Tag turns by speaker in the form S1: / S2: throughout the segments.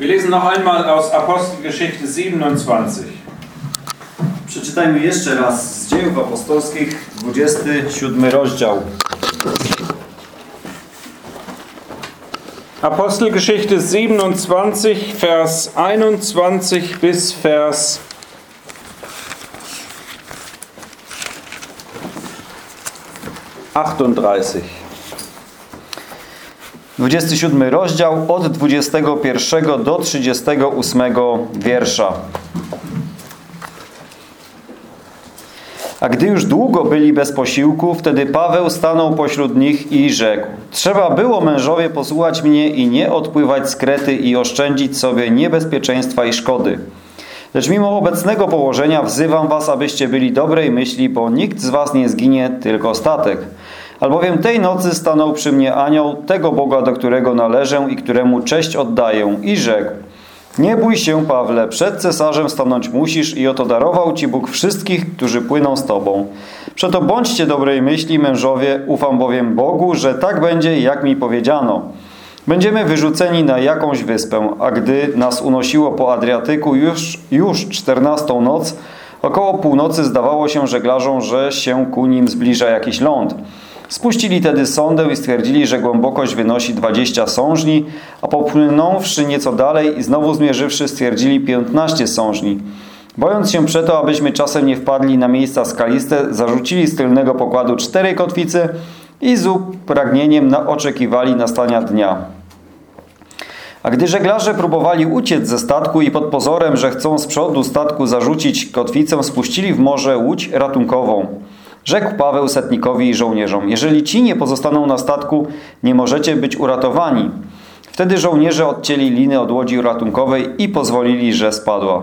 S1: Wir lesen noch einmal aus Apostelgeschichte 27.
S2: Przeczytajmy jeszcze raz z dziejów apostolskich, 27 rozdział.
S1: Apostelgeschichte 27, Vers 21 bis Vers 38.
S2: 27 rozdział od 21 do 38 wiersza. A gdy już długo byli bez posiłku, wtedy Paweł stanął pośród nich i rzekł Trzeba było mężowie posłuchać mnie i nie odpływać z Krety i oszczędzić sobie niebezpieczeństwa i szkody. Lecz mimo obecnego położenia wzywam was, abyście byli dobrej myśli, bo nikt z was nie zginie, tylko statek. Albowiem tej nocy stanął przy mnie anioł tego Boga, do którego należę i któremu cześć oddaję i rzekł nie bój się, Pawle, przed cesarzem stanąć musisz i oto darował Ci Bóg wszystkich, którzy płyną z Tobą. Przeto bądźcie dobrej myśli, mężowie, ufam bowiem Bogu, że tak będzie, jak mi powiedziano. Będziemy wyrzuceni na jakąś wyspę, a gdy nas unosiło po Adriatyku już, już czternastą noc, około północy zdawało się żeglarzom, że się ku nim zbliża jakiś ląd. Spuścili tedy sondę i stwierdzili, że głębokość wynosi 20 sążni, a popłynąwszy nieco dalej i znowu zmierzywszy stwierdzili 15 sążni. Bojąc się przeto, abyśmy czasem nie wpadli na miejsca skaliste, zarzucili z tylnego pokładu cztery kotwice i z upragnieniem oczekiwali nastania dnia. A gdy żeglarze próbowali uciec ze statku i pod pozorem, że chcą z przodu statku zarzucić kotwicę, spuścili w morze łódź ratunkową. Rzekł Paweł setnikowi i żołnierzom, jeżeli ci nie pozostaną na statku, nie możecie być uratowani. Wtedy żołnierze odcięli liny od łodzi ratunkowej i pozwolili, że spadła.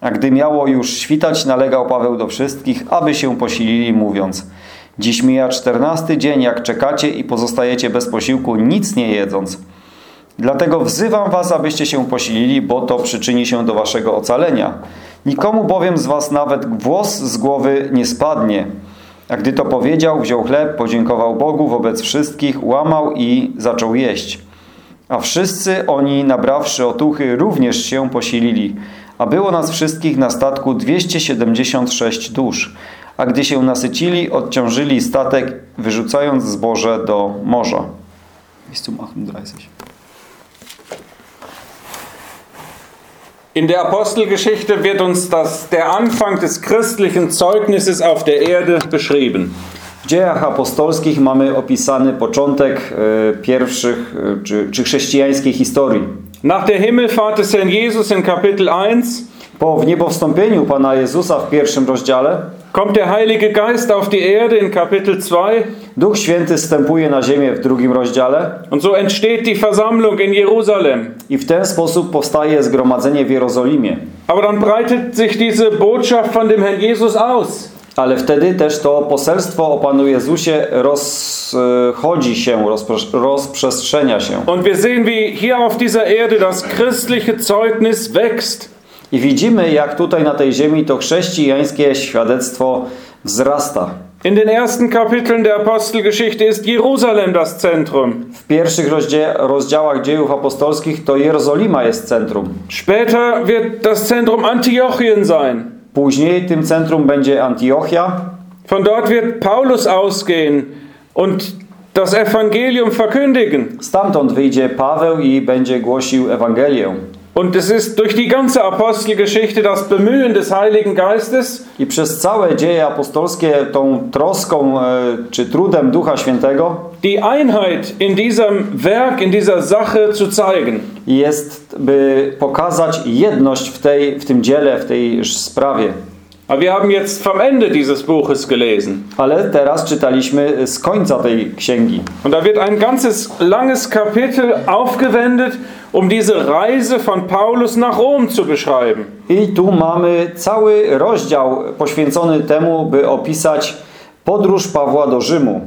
S2: A gdy miało już świtać, nalegał Paweł do wszystkich, aby się posilili, mówiąc Dziś mija czternasty dzień, jak czekacie i pozostajecie bez posiłku, nic nie jedząc. Dlatego wzywam was, abyście się posilili, bo to przyczyni się do waszego ocalenia. Nikomu bowiem z was nawet włos z głowy nie spadnie. A gdy to powiedział, wziął chleb, podziękował Bogu wobec wszystkich, łamał i zaczął jeść. A wszyscy oni, nabrawszy otuchy, również się posilili. A było nas wszystkich na statku 276 dusz. A gdy się nasycili, odciążyli statek, wyrzucając zboże do morza. Bis zum 38.
S1: In der Apostelgeschichte wird uns das, der Anfang des christlichen Zeugnisses auf der Erde beschrieben.
S2: W dziejach apostolskich mamy opisany początek e, pierwszych e, czy, czy chrześcijańskiej historii.
S1: Nach der Himmelfahrt des Herrn Jesus in Kapitel 1
S2: Po wniebowstąpieniu Pana Jezusa w pierwszym rozdziale
S1: kommt der Heilige Geist auf die Erde in Kapitel 2
S2: Duch Święty zstępuje na ziemię w drugim rozdziale
S1: und so entsteht die Versammlung in Jerusalem.
S2: i w ten sposób powstaje zgromadzenie w Jerozolimie.
S1: Aber dann breitet sich diese Botschaft von dem Herrn Jesus aus.
S2: Ale wtedy też to poselstwo o Panu Jezusie rozchodzi się, rozprzestrzenia się.
S1: Und wir sehen, wie hier auf dieser Erde das christliche Zeugnis wächst.
S2: I widzimy, jak tutaj na tej ziemi to chrześcijańskie świadectwo wzrasta.
S1: In den ersten Kapiteln der Apostelgeschichte ist Jerusalem das Zentrum.
S2: W pierwszych rozdziałach dziejów apostolskich to Jerozolima jest centrum.
S1: Später wird das Zentrum Antiochien sein.
S2: Później tym centrum będzie Antiochia.
S1: Von dort wird Paulus ausgehen und das Evangelium verkündigen.
S2: Stamtąd wyjdzie Paweł i będzie głosił Ewangelię.
S1: Und es ist durch die ganze Apostelgeschichte das Bemühen des Heiligen Geistes,
S2: I przez całe dzieje apostolskie tą troską e, czy trudem Ducha Świętego
S1: die Einheit in diesem Werk, in dieser Sache zu zeigen.
S2: jest, by pokazać jedność w, tej, w tym dziele, w tej sprawie.
S1: Aber wir haben jetzt vom Ende dieses Buches gelesen.
S2: Ale teraz czytaliśmy z końca tej księgi.
S1: Und da wird ein ganzes langes Kapitel aufgewendet, um diese Reise von Paulus nach Rom zu beschreiben.
S2: I tu mamy cały rozdział poświęcony temu, by opisać podróż Pawła do Rzymu.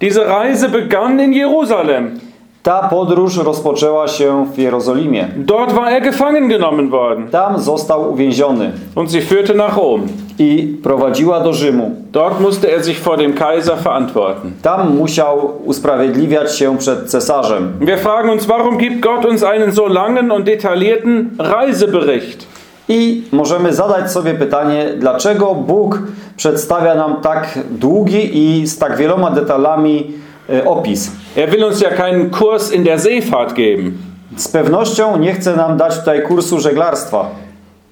S1: Diese Reise begann in Jerusalem.
S2: Ta podróż rozpoczęła się w Jerozolimie.
S1: Dort war er gefangen genommen worden
S2: Tam został uwięziony
S1: und sie führte nach Rom.
S2: I prowadziła do Rzymu.
S1: Dort musste er sich vor dem Kaiser verantworten.
S2: Tam musiał usprawiedliwiać się przed cesarzem.
S1: Wir fragen uns, warum gibt Gott uns einen so langen und detaillierten Reisebericht?
S2: I możemy zadać sobie pytanie, dlaczego Bóg przedstawia nam tak długi i z tak wieloma detalami e, opis.
S1: Er will uns ja keinen Kurs in der Seefahrt geben.
S2: Z pewnością nie chce nam dać tutaj kursu żeglarstwa.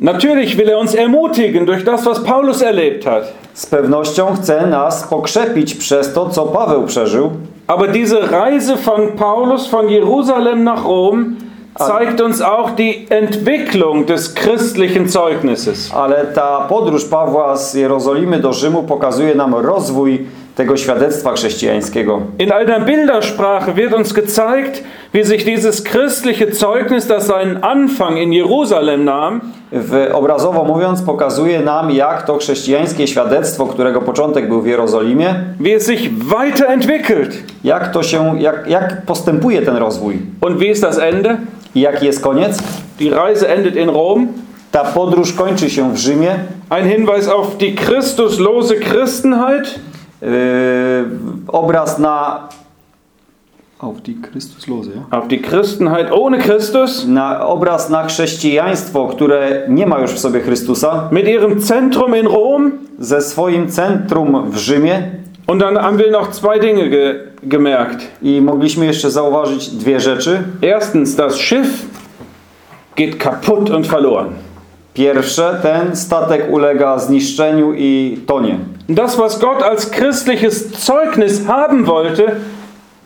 S1: Natürlich will er uns ermutigen durch das, was Paulus erlebt hat.
S2: Z pewnością chce nas pokrzepić przez to, co Paweł przeżył.
S1: Aber diese Reise von Paulus von Jerusalem nach Rom zeigt uns auch die Entwicklung des christlichen Zeugnisses.
S2: Ale ta podróż Pawła z Jerozolimy do Rzymu pokazuje nam rozwój tego świadectwa chrześcijańskiego.
S1: In einer Bildersprache wird uns gezeigt, wie sich dieses christliche Zeugnis, das seinen Anfang in Jerusalem nahm,
S2: W, obrazowo mówiąc, pokazuje nam, jak to chrześcijańskie świadectwo, którego początek był w Jerozolimie,
S1: wie es sich weiterentwickelt.
S2: jak to się, jak, jak postępuje ten rozwój.
S1: Und wie ist das Ende?
S2: I jaki jest koniec?
S1: Die Reise endet in Rom.
S2: Ta podróż kończy się w Rzymie.
S1: Ein Hinweis auf die christuslose Christenheit.
S2: Yy, obraz na auf die Christuslose, ja?
S1: Auf die Christenheit ohne Christus.
S2: na obraz na chrześcijaństwo, które nie ma już w sobie Chrystusa,
S1: Mit ihrem Zentrum in Rom.
S2: ze swoim centrum w Rzymie
S1: Und dann haben wir noch zwei Dinge ge gemerkt.
S2: i mogliśmy jeszcze zauważyć dwie rzeczy.
S1: Erstens, das Schiff geht kaputt und verloren.
S2: Pierwsze, ten statek ulega zniszczeniu i tonie.
S1: Das, was Gott als christliches Zeugnis haben wollte,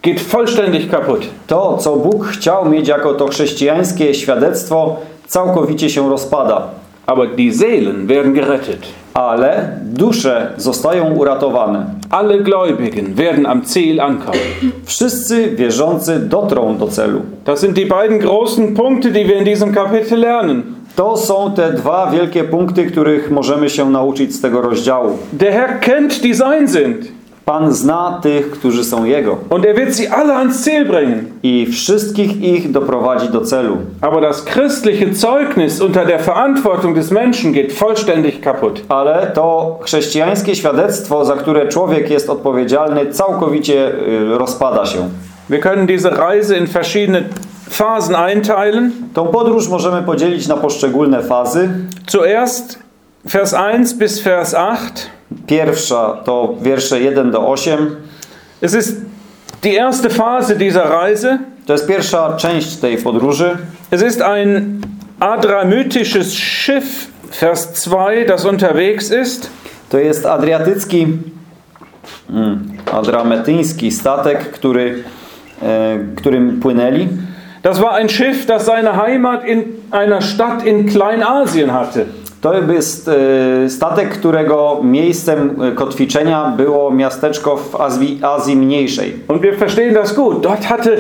S1: geht vollständig kaputt.
S2: To, co Bóg chciał mieć jako to chrześcijańskie świadectwo, całkowicie się rozpada.
S1: Aber die Seelen werden gerettet.
S2: Ale dusze zostają uratowane.
S1: Alle Gläubigen werden am Ziel ankommen.
S2: Wszyscy wierzący dotrą do celu.
S1: Das sind die beiden großen Punkte, die wir in diesem Kapitel lernen.
S2: To są te dwa wielkie punkty, których możemy się nauczyć z tego rozdziału.
S1: Der Herr kennt, die sein sind.
S2: Pan zna tych, którzy są Jego
S1: Und er wird sie alle ans Ziel bringen.
S2: i wszystkich ich doprowadzi do celu.
S1: Aber das christliche Zeugnis unter der Verantwortung des Menschen geht vollständig kaputt.
S2: Ale to chrześcijańskie świadectwo, za które człowiek jest odpowiedzialny, całkowicie y, rozpada się.
S1: Wir können diese Reise in verschiedene Phasen einteilen.
S2: Tą podróż możemy podzielić na poszczególne fazy.
S1: Zuerst Vers 1 bis Vers 8.
S2: Pierwsza to wiersze 1 do 8.
S1: Es ist die erste Phase dieser Reise.
S2: To jest pierwsza część tej podróży.
S1: Es ist ein adramytisches Schiff, Vers 2, das unterwegs ist.
S2: To jest adriatycki, mm, adrametyński statek, który, e, którym płynęli.
S1: Das war ein Schiff, das seine Heimat in einer Stadt in Kleinasien hatte.
S2: To jest e, statek, którego miejscem e, kotwiczenia było miasteczko w Azji, Azji Mniejszej.
S1: Und wir verstehen das gut. Dort hatte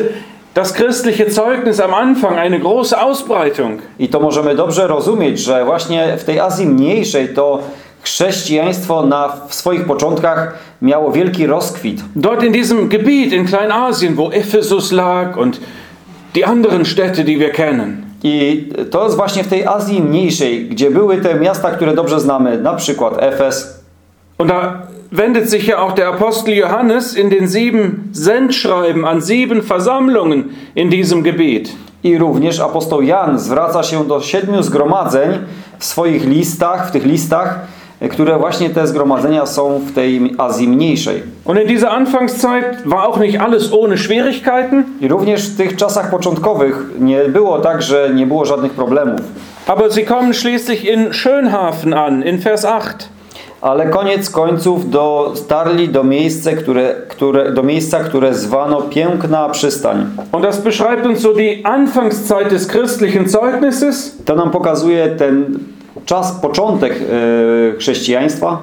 S1: das christliche Zeugnis am Anfang eine große Ausbreitung.
S2: I to możemy dobrze rozumieć, że właśnie w tej Azji Mniejszej to chrześcijaństwo na, w swoich początkach miało wielki rozkwit.
S1: Dort in diesem Gebiet in Kleinasien, wo Ephesus lag und die anderen Städte, die wir kennen.
S2: I to jest właśnie w tej Azji Mniejszej, gdzie były te miasta, które dobrze znamy, na przykład Efes.
S1: Und da wendet sich ja auch der Apostel Johannes in den sieben Sendschreiben an sieben Versammlungen in diesem Gebiet.
S2: I również apostoł Jan zwraca się do siedmiu zgromadzeń w swoich listach, w tych listach, które właśnie te zgromadzenia są w tej Azji Mniejszej.
S1: Und in dieser Anfangszeit war auch nicht alles ohne Schwierigkeiten,
S2: I również w tych czasach początkowych nie było tak, że nie było żadnych problemów.
S1: aber sie kommen schließlich in Schönhafen an, in Vers 8.
S2: Ale koniec końców dotarli do, miejsce, które, które, do miejsca, które zwano Piękna Przystań.
S1: Und das beschreibt uns so die Anfangszeit des christlichen Zeugnisses.
S2: To nam pokazuje ten czas, początek e, chrześcijaństwa,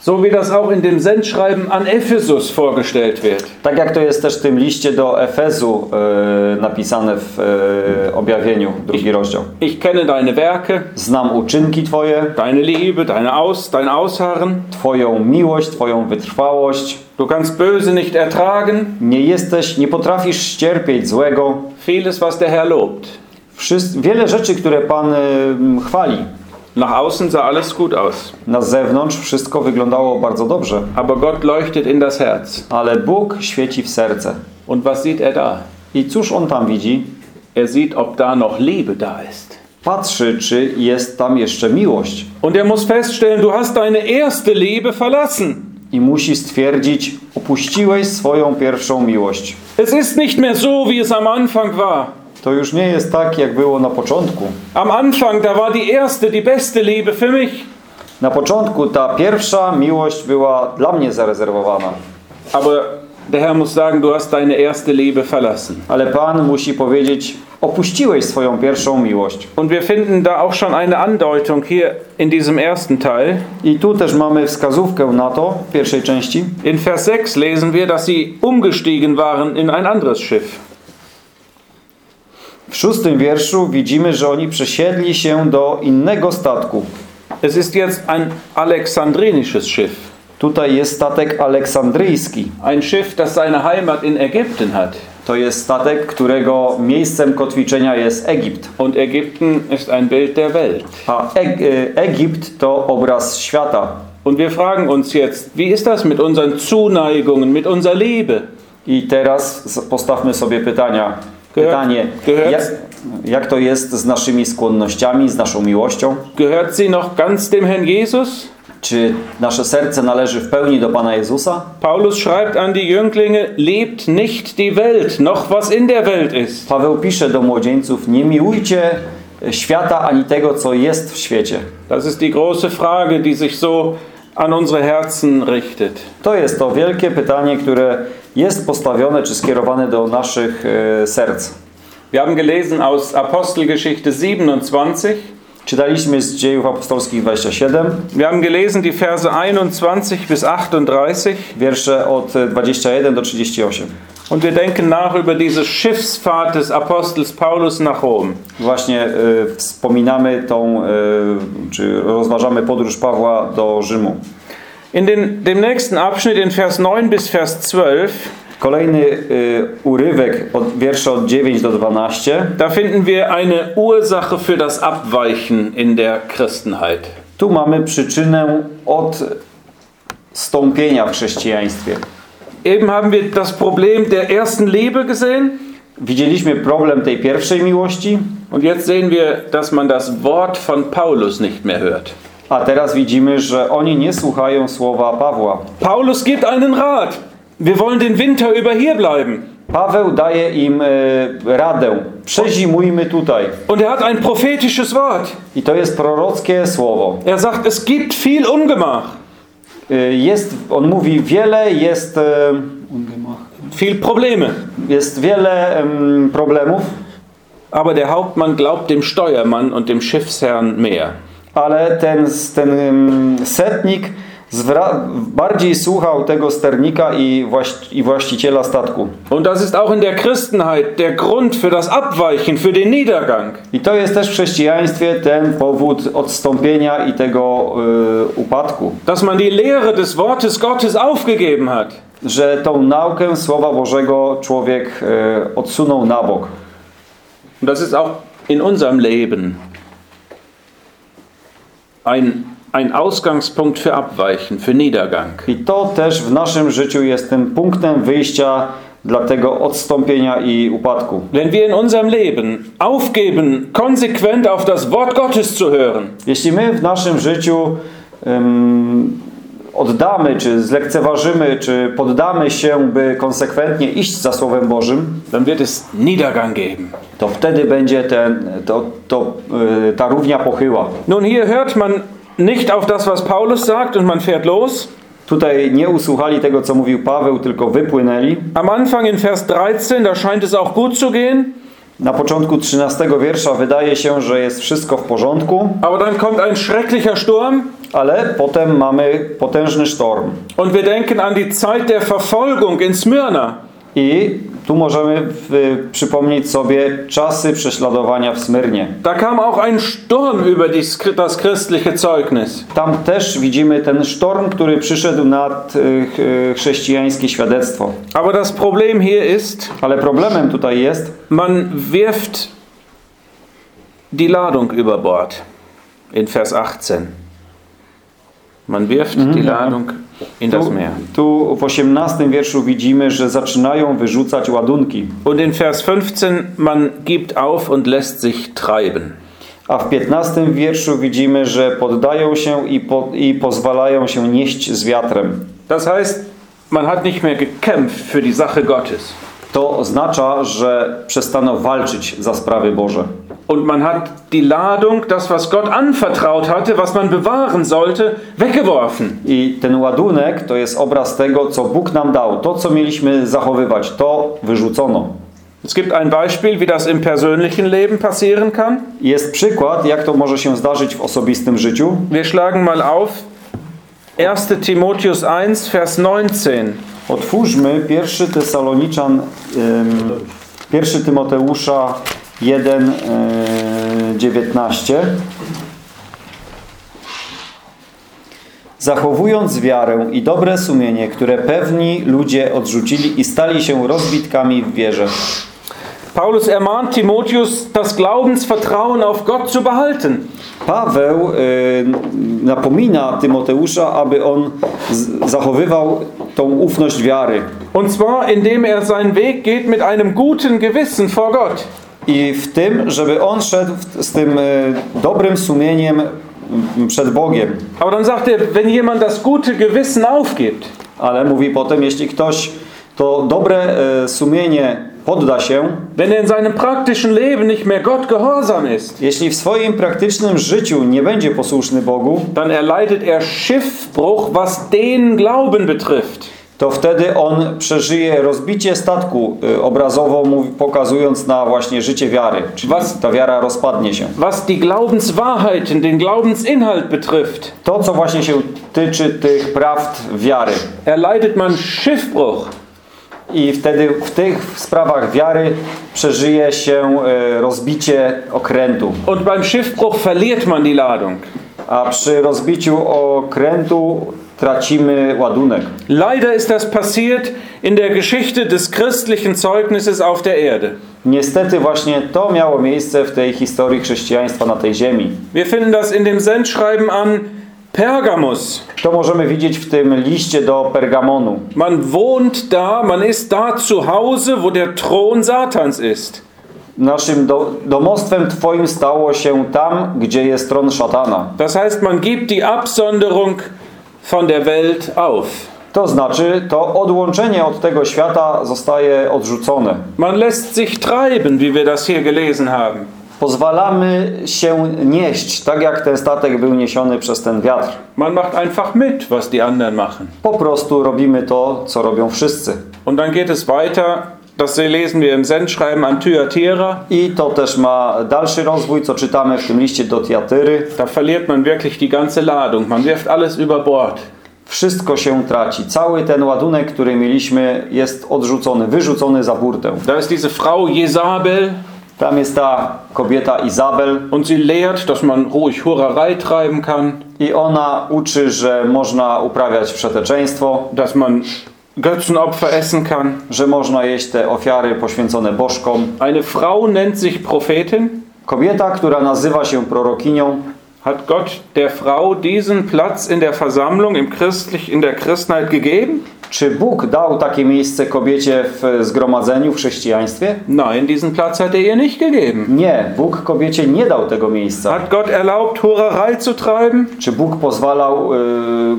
S1: So wie das auch in dem Sendschreiben an Ephesus vorgestellt wird.
S2: tak jak to jest też w tym liście do Efezu e, napisane w e, objawieniu, drugi rozdział.
S1: Ich kenne deine Werke,
S2: Znam uczynki Twoje,
S1: deine Liebe, deine Aus, dein Ausharren.
S2: Twoją miłość, Twoją wytrwałość.
S1: Du kannst böse nicht ertragen.
S2: Nie jesteś, nie potrafisz ścierpieć złego.
S1: Vieles, was der Herr lobt.
S2: Wszyst wiele rzeczy, które Pan e, chwali.
S1: Nach außen sah alles gut aus,
S2: Na zewnątrz wszystko wyglądało bardzo dobrze,
S1: aber Gott leuchtet in das Herz.
S2: ale Bóg świeci w serce.
S1: Und was sieht er da?
S2: I cóż on tam widzi?
S1: Er sieht, ob da noch Liebe da ist.
S2: Patrzy, czy jest tam jeszcze miłość.
S1: Und er muss feststellen, du hast deine erste Liebe verlassen.
S2: I musi stwierdzić, opuściłeś swoją pierwszą miłość.
S1: Es ist nicht mehr so, wie es am Anfang war.
S2: To już nie jest tak, jak było na początku.
S1: Am Anfang, da war die erste, die beste Liebe für mich.
S2: Na początku ta pierwsza miłość była dla mnie zarezerwowana.
S1: Aber der Herr muss sagen, du hast deine erste Liebe verlassen.
S2: Ale Pan musi powiedzieć, opuściłeś swoją pierwszą miłość.
S1: Und wir finden da auch schon eine Andeutung hier in diesem ersten Teil.
S2: I tu też mamy wskazówkę na to w pierwszej części.
S1: In Vers 6 lesen wir, dass sie umgestiegen waren in ein anderes Schiff.
S2: W szóstym wierszu widzimy, że oni przesiedli się do innego statku.
S1: Es ist jetzt ein alexandrinisches Schiff.
S2: Tutaj jest statek aleksandryjski.
S1: Ein Schiff, das seine Heimat in Ägypten hat.
S2: To jest statek, którego miejscem kotwiczenia jest Egipt.
S1: Und Ägypten ist ein Bild der Welt.
S2: A e- Egipt to obraz świata.
S1: Und wir fragen uns jetzt, wie ist das mit unseren Zuneigungen, mit unserer Liebe?
S2: I teraz postawmy sobie pytania. Pytanie, jak, jak to jest z naszymi skłonnościami, z naszą miłością?
S1: Gehört sie noch ganz dem Herrn Jesus?
S2: Czy nasze serce należy w pełni do Pana Jezusa?
S1: Paulus schreibt an die Jünglinge, lebt nicht die Welt, noch was in der Welt ist.
S2: Paweł pisze do młodzieńców, nie miłujcie świata ani tego, co jest w świecie.
S1: Das ist die große Frage, die sich so an unsere Herzen richtet.
S2: To jest to wielkie pytanie, które jest postawione czy skierowane do naszych e, serc.
S1: Wir haben gelesen aus Apostelgeschichte 27.
S2: Czytaliśmy z dziejów apostolskich 27,
S1: Wir haben gelesen die Verse 21 bis 38
S2: wiersze od 21 do 38.
S1: und wir denken nach über diese Schiffsfahrt des Apostels Paulus nach Rom.
S2: Właśnie e, wspominamy tą, e, czy rozważamy podróż Pawła do Rzymu.
S1: In den, dem nächsten Abschnitt in Vers 9 bis Vers 12,
S2: Kolejny e, urywek od wiersze od 9 do 12.
S1: da finden wir eine Ursache für das Abweichen in der Christenheit.
S2: Tu mamy przyczynę od stąpienia w chrześcijaństwie.
S1: Eben haben wir das Problem der ersten Liebe gesehen
S2: Widzieliśmy problem tej pierwszej miłości,
S1: und jetzt sehen wir, dass man das Wort von Paulus nicht mehr hört.
S2: A teraz widzimy, że oni nie słuchają słowa Pawła.
S1: Paulus gibt einen Rat. Wir wollen den Winter über hier bleiben.
S2: Paweł daje im e, radę: przezimujmy tutaj.
S1: Und er hat ein prophetisches Wort.
S2: I to jest prorockie słowo.
S1: Er sagt, es gibt viel Ungemach,
S2: E, Jest, on mówi, wiele jest, e,
S1: viel Probleme.
S2: jest wiele em, problemów,
S1: Aber der Hauptmann glaubt dem Steuermann und dem Schiffsherrn mehr.
S2: Ale ten, ten setnik bardziej słuchał tego sternika i, właś- i właściciela statku.
S1: Und das ist auch in der Christenheit der Grund für das Abweichen, für den Niedergang.
S2: I to jest też w chrześcijaństwie ten powód odstąpienia i tego y, upadku.
S1: Dass man die Lehre des Wortes Gottes aufgegeben hat.
S2: Że tą naukę Słowa Bożego człowiek y, odsunął na bok.
S1: Und das ist auch in unserem Leben ein, ein Ausgangspunkt für Abweichen, für Niedergang.
S2: I to też w naszym życiu jest tym punktem wyjścia dla tego odstąpienia i upadku.
S1: Wenn wir in unserem Leben aufgeben, konsequent auf das Wort Gottes zu hören,
S2: Jeśli my w naszym życiu ym, oddamy, czy zlekceważymy, czy poddamy się, by konsekwentnie iść za Słowem Bożym, to wtedy będzie ten, to, to, y, ta równia pochyła.
S1: Nun, hier hört man nicht auf das, was Paulus sagt und man fährt los.
S2: Tutaj nie usłuchali tego, co mówił Paweł, tylko wypłynęli.
S1: Am Anfang in Vers 13, da scheint es auch gut zu gehen,
S2: Na początku 13 wiersza wydaje się, że jest wszystko w porządku,
S1: aber dann kommt ein schrecklicher Sturm
S2: ale potem mamy potężny sztorm.
S1: und wir denken an die Zeit der Verfolgung in Smyrna.
S2: I tu możemy w, przypomnieć sobie czasy prześladowania w Smyrnie.
S1: Da kam auch ein Sturm über die, das christliche Zeugnis.
S2: Tam też widzimy ten sztorm, który przyszedł nad y, ch- chrześcijańskie świadectwo.
S1: Aber das Problem hier ist,
S2: Ale problemem tutaj jest,
S1: man wirft die Ladung über Bord. in Vers 18. Man wirft die Ladung das
S2: Tu, tu w 18 wierszu widzimy, że zaczynają wyrzucać ładunki.
S1: Und in Vers 15, man gibt auf und lässt sich treiben.
S2: A w 15 wierszu widzimy, że poddają się i, po, i pozwalają się nieść z wiatrem.
S1: Das heißt, man hat nicht mehr gekämpft für die Sache Gottes.
S2: To oznacza, że przestano walczyć za sprawy Boże.
S1: Und man hat die Ladung, das, was Gott anvertraut hatte, was man bewahren sollte, weggeworfen.
S2: I ten ładunek to jest obraz tego, co Bóg nam dał. To, co mieliśmy zachowywać, to wyrzucono.
S1: Es gibt ein Beispiel, wie das im persönlichen Leben passieren kann.
S2: Jest przykład, jak to może się zdarzyć w osobistym życiu.
S1: Wir schlagen mal auf 1 Timotheus 1, Vers 19.
S2: Otwórzmy pierwszy Tesaloniczan, pierwszy Tymoteusza 1, yy, 19. Zachowując wiarę i dobre sumienie, które pewni ludzie odrzucili i stali się rozbitkami w wierze.
S1: Paulus ermahnt Timotheus, das Glaubensvertrauen auf Gott zu behalten.
S2: Paweł y, napomina Tymoteusza, aby on zachowywał tą ufność wiary.
S1: Und zwar, indem er seinen Weg geht mit einem guten Gewissen vor Gott.
S2: I w tym, żeby on szedł z tym y, dobrym sumieniem y, przed Bogiem.
S1: Aber dann sagt er, wenn jemand das gute Gewissen aufgibt,
S2: Ale mówi potem, jeśli ktoś to dobre y, sumienie podda się,
S1: wenn er in seinem praktischen Leben nicht mehr Gott gehorsam ist,
S2: jeśli w swoim praktycznym życiu nie będzie posłuszny Bogu,
S1: dann erleidet er Schiffbruch, was den Glauben betrifft.
S2: to wtedy on przeżyje rozbicie statku y, obrazowo pokazując na właśnie życie wiary. Czyli
S1: Was-
S2: ta wiara rozpadnie się.
S1: Was die Glaubenswahrheiten, den Glaubensinhalt betrifft,
S2: To, co właśnie się tyczy tych prawd wiary.
S1: erleidet man Schiffbruch.
S2: I wtedy w tych sprawach wiary przeżyje się e, rozbicie okrętu.
S1: Und beim Schiffbruch verliert man die Ladung.
S2: A przy rozbiciu okrętu tracimy ładunek.
S1: Leider ist das passiert in der Geschichte des christlichen Zeugnisses auf der Erde.
S2: Niestety właśnie to miało miejsce w tej historii chrześcijaństwa na tej ziemi.
S1: Wir finden das in dem Sendschreiben an Pergamus.
S2: To możemy widzieć w tym liście do Pergamonu.
S1: Man wohnt da, man ist da zu Hause, wo der Thron Satans ist.
S2: Naszym do, domostwem Twoim stało się tam, gdzie jest tron szatana.
S1: Das heißt, man gibt die Absonderung von der Welt auf.
S2: To znaczy, to odłączenie od tego świata zostaje odrzucone.
S1: Man lässt sich treiben, wie wir das hier gelesen haben.
S2: Pozwalamy się nieść, tak jak ten statek był niesiony przez ten wiatr.
S1: Man macht einfach mit, was die anderen machen.
S2: Po prostu robimy to, co robią wszyscy.
S1: Und dann geht es weiter. Das lesen wir im Sendschreiben an Thyatira.
S2: I to też ma dalszy rozwój, co czytamy w tym liście do Tiatyry.
S1: Da verliert man wirklich die ganze Ladung. Man wirft alles über Bord.
S2: Wszystko się traci. Cały ten ładunek, który mieliśmy, jest odrzucony, wyrzucony za burtę.
S1: Da ist diese Frau Jezabel
S2: Tam jest ta kobieta Izabel
S1: und sie lehrt, dass man ruhig Hurerei treiben kann,
S2: i ona uczy, że można uprawiać wszeteczeństwo,
S1: dass man Götzenopfer essen kann.
S2: że można jeść te ofiary poświęcone bożkom.
S1: Eine Frau nennt sich Prophetin.
S2: Kobieta, która nazywa się prorokinią,
S1: Hat Gott der Frau diesen Platz in der Versammlung, im Christlich, in der Christenheit gegeben?
S2: czy Bóg dał takie miejsce kobiecie w zgromadzeniu, w chrześcijaństwie?
S1: Nein, diesen Platz hat er ihr nicht gegeben.
S2: Nie, Bóg kobiecie nie dał tego miejsca.
S1: Hat Gott erlaubt, Hurerei zu treiben?
S2: Czy Bóg pozwalał y,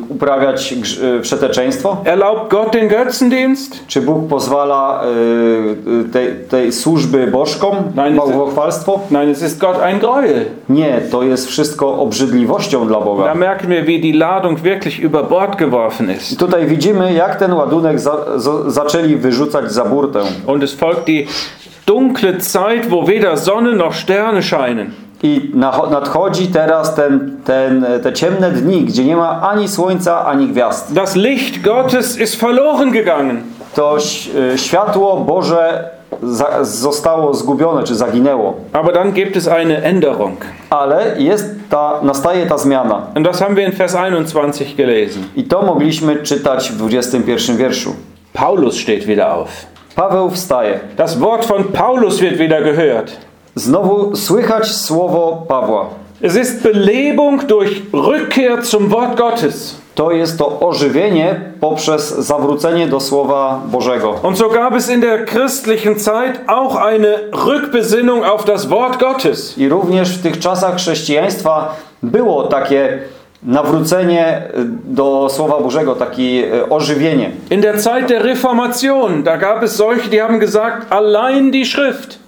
S2: uprawiać y, wszeteczeństwo?
S1: Erlaubt Gott den Götzendienst?
S2: Czy Bóg pozwala y, y, tej, tej służby bożkom,
S1: Nein,
S2: bałwochwalstwo?
S1: Nein, es ist Gott ein Gräuel.
S2: Nie, to jest wszystko obrzydliwością dla
S1: Da
S2: Boga.
S1: merken wir, wie die Ladung wirklich über Bord geworfen
S2: I
S1: ist.
S2: tutaj widzimy, jak ten ładunek za, za, zaczęli wyrzucać za burtę.
S1: Und es folgt die dunkle Zeit, wo weder Sonne noch Sterne scheinen.
S2: I nadchodzi teraz ten, ten, te ciemne dni, gdzie nie ma ani słońca, ani gwiazd.
S1: Das Licht Gottes ist verloren gegangen.
S2: To y, światło Boże zostało zgubione, czy zaginęło.
S1: Aber dann gibt es eine Änderung.
S2: Ale jest ta, nastaje ta zmiana.
S1: Und das haben wir in Vers 21 gelesen.
S2: I to mogliśmy czytać w 21 wierszu.
S1: Paulus steht wieder auf.
S2: Paweł wstaje.
S1: Das Wort von Paulus wird wieder gehört.
S2: Znowu słychać słowo Pawła.
S1: Es ist Belebung durch Rückkehr zum Wort Gottes.
S2: To jest to ożywienie poprzez zawrócenie do Słowa Bożego.
S1: Und so gab es in der christlichen Zeit auch eine Rückbesinnung auf das Wort Gottes.
S2: I również w tych czasach chrześcijaństwa było takie nawrócenie y, do Słowa Bożego, takie y, ożywienie.
S1: In der Zeit der Reformation, da gab es solche, die haben gesagt, allein die Schrift.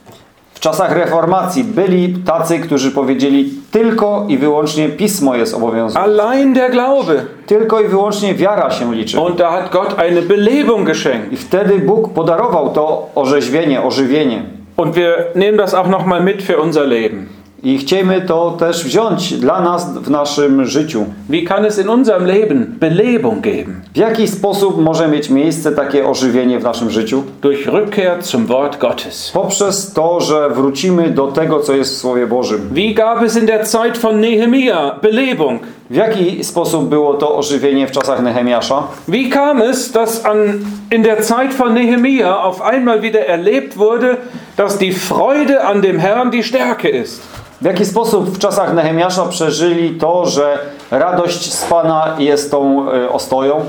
S2: W czasach reformacji byli tacy, którzy powiedzieli tylko i wyłącznie Pismo jest obowiązkowe.
S1: Allein der Glaube.
S2: Tylko i wyłącznie wiara się liczy.
S1: Und da hat Gott eine Belebung geschenkt.
S2: I wtedy Bóg podarował to orzeźwienie, ożywienie.
S1: Und wir nehmen das auch nochmal mit für unser Leben.
S2: I chcemy to też wziąć dla nas w naszym życiu.
S1: Wie kann es in unserem Leben Belebung geben?
S2: W jaki sposób może mieć miejsce takie ożywienie w naszym życiu?
S1: Durch Rückkehr zum Wort Gottes.
S2: Poprzez to, że wrócimy do tego, co jest w Słowie Bożym.
S1: Wie gab es in der Zeit von Nehemia Belebung?
S2: W jaki sposób było to ożywienie w czasach Nehemiasza?
S1: Wie kam es, dass an, in der Zeit von Nehemia auf einmal wieder erlebt wurde, dass die Freude an dem Herrn die Stärke ist?
S2: W jaki sposób w czasach Nehemiasza przeżyli to, że radość z Pana jest tą y, ostoją?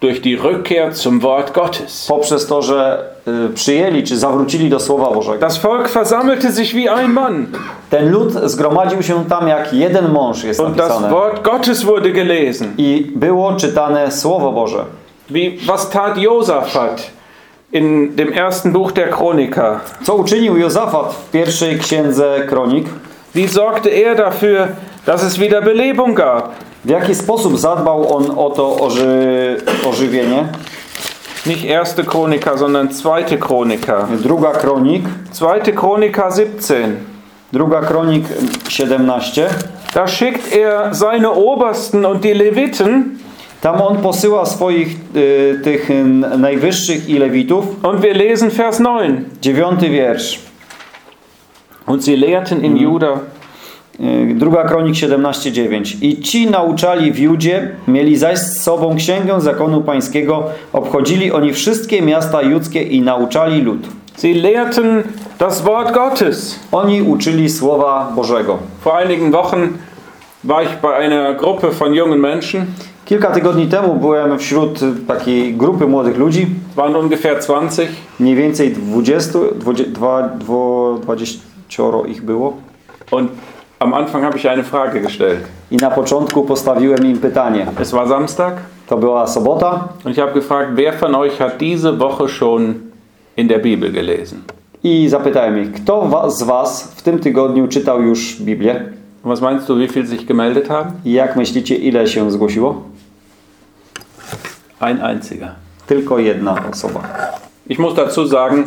S1: Durch die Rückkehr zum Wort Gottes.
S2: Poprzez to, że y, przyjęli czy zawrócili do Słowa Bożego.
S1: Das Volk versammelte sich wie ein Mann
S2: Ten lud zgromadził się tam jak jeden mąż, jest
S1: und das
S2: napisane.
S1: Wort Gottes wurde gelesen.
S2: I było czytane Słowo Boże.
S1: Wie, was tat Josaphat in dem ersten Buch der Chroniker?
S2: Co uczynił Jozafat w pierwszej księdze kronik?
S1: Wie sorgte er dafür, dass es wieder Belebung gab?
S2: W jaki sposób zadbał on o to oży, ożywienie?
S1: Nicht erste Chroniker, sondern zweite Chroniker.
S2: Druga kronik,
S1: Zweite Chroniker 17.
S2: druga kronik 17.
S1: Da schickt er seine Obersten und die Leviten
S2: Tam on posyła swoich y, tych y, najwyższych i lewitów.
S1: und wir lesen Vers 9.
S2: Dziewiąty wiersz.
S1: Und sie lehrten in Juda
S2: Y, Druga kronik 17:9. I ci nauczali w Judzie, mieli zaś z sobą księgę zakonu pańskiego, obchodzili oni wszystkie miasta judzkie i nauczali lud.
S1: Sie lehrten das Wort Gottes.
S2: Oni uczyli słowa Bożego.
S1: Vor einigen Wochen war ich bei einer Gruppe von jungen Menschen.
S2: Kilka tygodni temu byłem wśród takiej grupy młodych ludzi,
S1: waren ungefähr 20.
S2: mniej więcej 20, 20, dwa- dwo- 20 ich było.
S1: Und am Anfang habe ich eine Frage gestellt.
S2: I na początku postawiłem im pytanie.
S1: Es war Samstag
S2: To była sobota
S1: und ich habe gefragt, wer von euch hat diese Woche schon in der Bibel gelesen?
S2: i zapytałem ich, kto z was w tym tygodniu czytał już Biblię?
S1: Und was meinst du, wie viele sich gemeldet haben?
S2: I jak myślicie, ile się zgłosiło?
S1: Ein einziger.
S2: Tylko jedna osoba.
S1: Ich muss dazu sagen,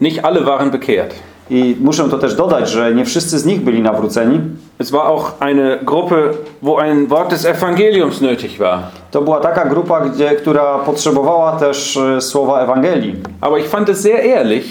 S1: nicht alle waren bekehrt.
S2: I muszę to też dodać, że nie wszyscy z nich byli nawróceni.
S1: Es war auch eine Gruppe, wo ein Wort des Evangeliums nötig war.
S2: To była taka grupa, gdzie, która potrzebowała też e, słowa Ewangelii.
S1: Aber ich fand es sehr ehrlich.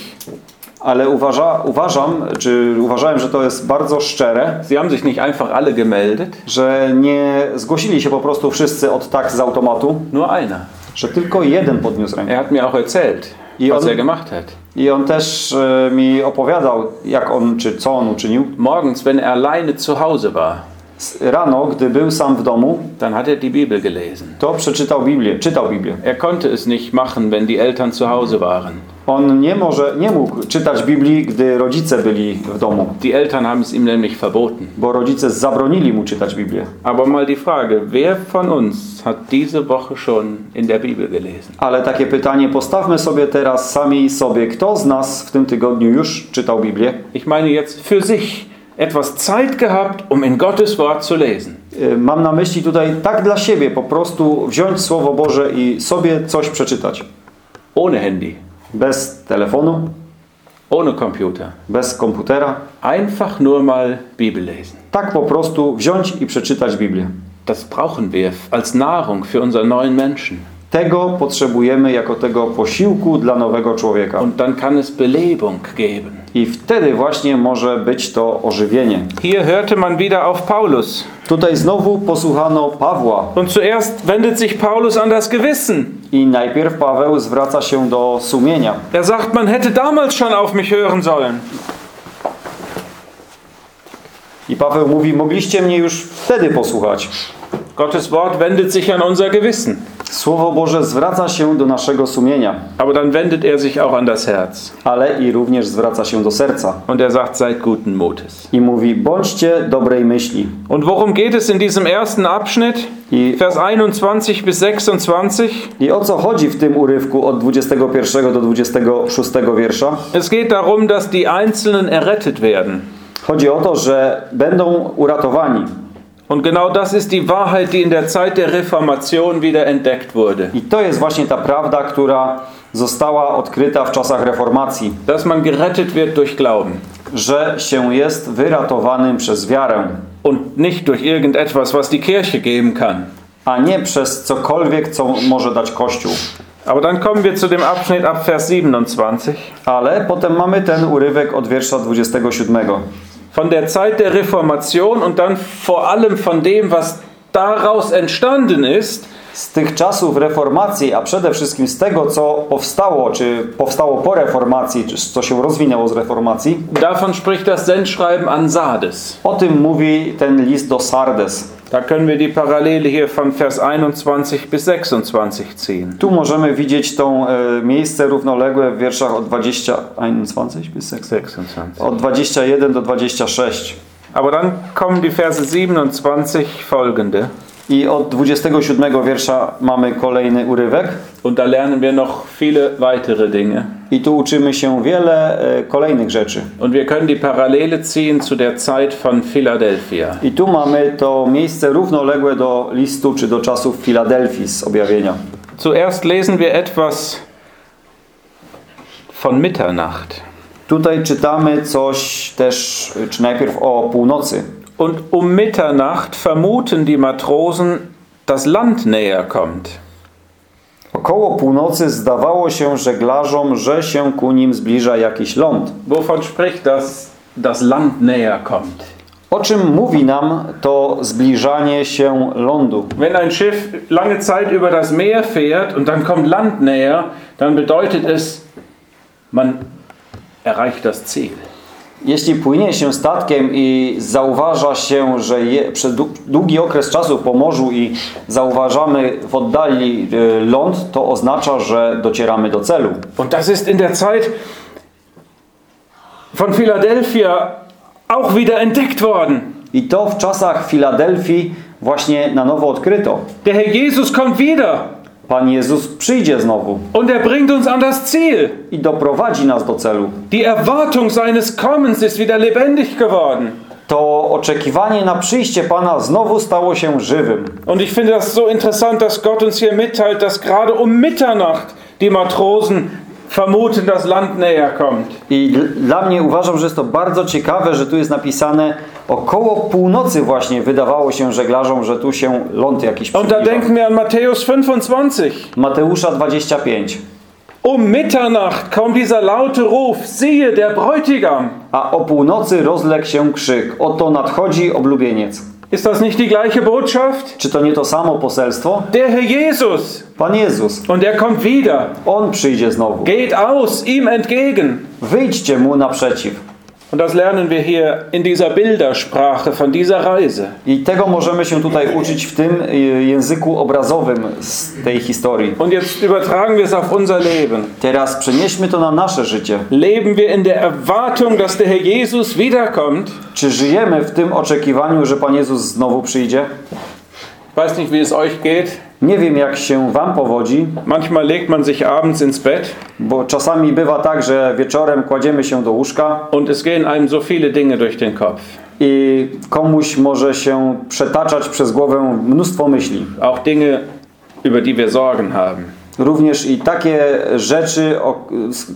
S2: Ale uważa, uważam, czy uważałem, że to jest bardzo szczere,
S1: Sie haben sich nicht einfach alle gemeldet,
S2: że nie zgłosili się po prostu wszyscy od tak z automatu,
S1: nur einer.
S2: że tylko jeden podniósł rękę.
S1: Er hat mir auch erzählt,
S2: I
S1: was
S2: on-
S1: er gemacht hat.
S2: I on też e, mi opowiadał, jak on, czy co on uczynił.
S1: Morgens, wenn er alleine zu Hause war,
S2: Rano, gdy był sam w domu,
S1: dann hat er die Bibel gelesen.
S2: to przeczytał Biblię, czytał Biblię.
S1: Er konnte es nicht machen, wenn die Eltern zu Hause waren.
S2: On nie może, nie mógł czytać Biblii, gdy rodzice byli w domu,
S1: Die Eltern haben es ihm nämlich verboten.
S2: bo rodzice zabronili mu czytać Biblię.
S1: Aber mal die Frage, wer von uns hat diese Woche schon in der Bibel gelesen?
S2: Ale takie pytanie postawmy sobie teraz sami sobie. Kto z nas w tym tygodniu już czytał Biblię?
S1: Ich meine jetzt für sich etwas Zeit gehabt, um in Gottes Wort zu lesen.
S2: Y, Mam na myśli tutaj tak dla siebie, po prostu wziąć Słowo Boże i sobie coś przeczytać.
S1: Ohne Handy,
S2: Bez telefonu,
S1: ohne Computer.
S2: bez komputera.
S1: Einfach nur mal Bibel lesen.
S2: Tak po prostu wziąć i przeczytać Biblię.
S1: Das brauchen wir als Nahrung für unseren neuen Menschen.
S2: Tego potrzebujemy jako tego posiłku dla nowego człowieka.
S1: Und dann kann es Belebung geben.
S2: I wtedy właśnie może być to ożywienie.
S1: Hier hörte man wieder auf Paulus.
S2: Tutaj znowu posłuchano Pawła
S1: Und zuerst wendet sich Paulus an das Gewissen.
S2: i najpierw Paweł zwraca się do sumienia.
S1: Er sagt, man hätte damals schon auf mich hören sollen.
S2: I Paweł mówi, mogliście mnie już wtedy posłuchać.
S1: Gottes Wort wendet sich an unser Gewissen.
S2: Słowo Boże zwraca się do naszego sumienia,
S1: Aber dann wendet er sich auch an das Herz.
S2: ale i również zwraca się do serca.
S1: Und er sagt, seid guten Mutes.
S2: I mówi, bądźcie dobrej myśli.
S1: Und worum geht es in diesem ersten Abschnitt?
S2: I,
S1: Vers 21 bis 26.
S2: I o co chodzi w tym urywku od 21 do 26 wiersza?
S1: Es geht darum, dass die Einzelnen errettet werden.
S2: Chodzi o to, że będą uratowani.
S1: Und genau das ist die Wahrheit, die in der Zeit der Reformation wieder entdeckt wurde.
S2: I to jest właśnie ta prawda, która została odkryta w czasach reformacji,
S1: Dass man gerettet wird durch Glauben
S2: że się jest wyratowanym przez wiarę,
S1: und nicht durch irgendetwas, was die Kirche geben kann.
S2: a nie przez cokolwiek, co może dać Kościół.
S1: Aber dann kommen wir zu dem Abschnitt ab Vers 27.
S2: Ale potem mamy ten urywek od wiersza 27.
S1: Von der Zeit der Reformation und dann vor allem von dem, was daraus entstanden ist,
S2: Z tych czasów reformacji, a przede wszystkim z tego, co powstało, czy powstało po reformacji, czy co się rozwinęło z reformacji,
S1: davon spricht das Sendschreiben an Sardes.
S2: o tym mówi ten list do Sardes.
S1: Da können wir die Parallele hier von Vers 21 bis 26 ziehen.
S2: Tu możemy widzieć tą e, miejsce równoległe w wierszach od 20, 21 bis 6.
S1: 26.
S2: od 21 do 26.
S1: Aber dann kommen die Verse 27 folgende.
S2: I od 27 wiersza mamy kolejny urywek.
S1: Und da lernen wir noch viele weitere Dinge.
S2: I tu uczymy się wiele e, kolejnych rzeczy.
S1: Und wir können die Parallele ziehen zu der Zeit von Philadelphia.
S2: I tu mamy to miejsce równoległe do listu czy do czasów Filadelfii z objawienia.
S1: Zuerst lesen wir etwas von Mitternacht.
S2: Tutaj czytamy coś też, czy najpierw o północy.
S1: Und um Mitternacht vermuten die Matrosen, dass Land näher kommt.
S2: Około północy zdawało się żeglarzom, że się ku nim zbliża jakiś ląd.
S1: Wovon spricht das, dass Land näher kommt?
S2: O czym mówi nam to zbliżanie się lądu?
S1: Wenn ein Schiff lange Zeit über das Meer fährt und dann kommt Land näher, dann bedeutet es, man erreicht das Ziel.
S2: Jeśli płynie się statkiem i zauważa się, że je, przez dłu- długi okres czasu po morzu i zauważamy w oddali y, ląd, to oznacza, że docieramy do celu.
S1: Und das ist in der Zeit von Philadelphia auch wieder entdeckt worden.
S2: I to w czasach Filadelfii właśnie na nowo odkryto.
S1: Der Herr Jesus kommt wieder
S2: Pan Jezus przyjdzie znowu
S1: und er bringt uns an das Ziel.
S2: i doprowadzi nas do celu.
S1: Die Erwartung seines Kommens ist wieder lebendig geworden.
S2: To oczekiwanie na przyjście Pana znowu stało się żywym.
S1: Und ich finde das so interessant, dass Gott uns hier mitteilt, dass gerade um Mitternacht die Matrosen vermuten, dass Land näher kommt.
S2: I dl- dla mnie uważam, że jest to bardzo ciekawe, że tu jest napisane około północy właśnie wydawało się żeglarzom, że tu się ląd jakiś
S1: Und da
S2: przybliża.
S1: denken wir an Matthäus 25.
S2: Mateusza 25.
S1: Um Mitternacht kommt dieser laute Ruf, siehe der Bräutigam.
S2: A o północy rozległ się krzyk. Oto nadchodzi oblubieniec.
S1: Ist das nicht die gleiche Botschaft?
S2: Czy to nie to samo poselstwo?
S1: Der Herr Jesus.
S2: Pan Jezus.
S1: Und er kommt wieder.
S2: On przyjdzie znowu.
S1: Geht aus ihm entgegen.
S2: Wyjdźcie mu naprzeciw.
S1: Und das lernen wir hier in dieser Bildersprache von dieser Reise.
S2: I tego możemy się tutaj uczyć w tym y, języku obrazowym z tej historii.
S1: Und jetzt übertragen wir es auf unser Leben.
S2: Teraz przenieśmy to na nasze życie.
S1: Leben wir in der Erwartung, dass der Herr Jesus wiederkommt?
S2: Czy żyjemy w tym oczekiwaniu, że Pan Jezus znowu przyjdzie?
S1: Weiß nicht, wie es euch geht.
S2: Nie wiem, jak się Wam powodzi,
S1: Manchmal legt man sich abends ins Bett
S2: bo czasami bywa tak, że wieczorem kładziemy się do łóżka
S1: und es gehen einem so viele Dinge durch den Kopf.
S2: i komuś może się przetaczać przez głowę mnóstwo myśli.
S1: Auch Dinge, über die wir Sorgen haben.
S2: Również i takie rzeczy,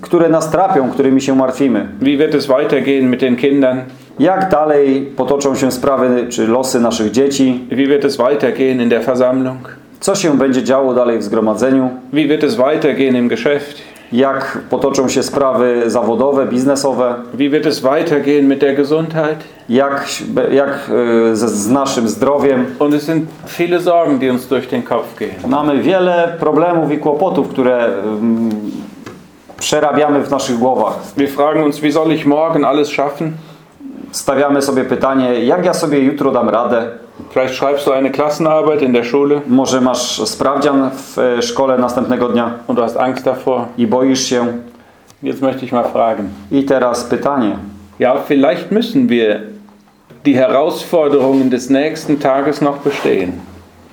S2: które nas trapią, którymi się martwimy.
S1: Wie wird es weitergehen mit den Kindern?
S2: Jak dalej potoczą się sprawy czy losy naszych dzieci?
S1: Wie wird es weitergehen in der Versammlung?
S2: Co się będzie działo dalej w zgromadzeniu?
S1: Wie wird es weitergehen im Geschäft?
S2: Jak potoczą się sprawy zawodowe, biznesowe?
S1: Wie wird es weitergehen mit der Gesundheit?
S2: Jak, jak e, z, z naszym zdrowiem?
S1: Und es sind viele Sorgen, die uns durch den Kopf gehen.
S2: Mamy wiele problemów i kłopotów, które mm, przerabiamy w naszych głowach.
S1: Wir fragen uns, wie soll ich morgen alles schaffen?
S2: stawiamy sobie pytanie, jak ja sobie jutro dam radę.
S1: Vielleicht schreibst du eine Klassenarbeit in der Schule
S2: Może masz sprawdzian w e, szkole następnego dnia
S1: und du hast Angst davor.
S2: i boisz się.
S1: Jetzt möchte ich mal fragen.
S2: I teraz pytanie.
S1: Ja, vielleicht müssen wir die Herausforderungen des nächsten Tages noch bestehen.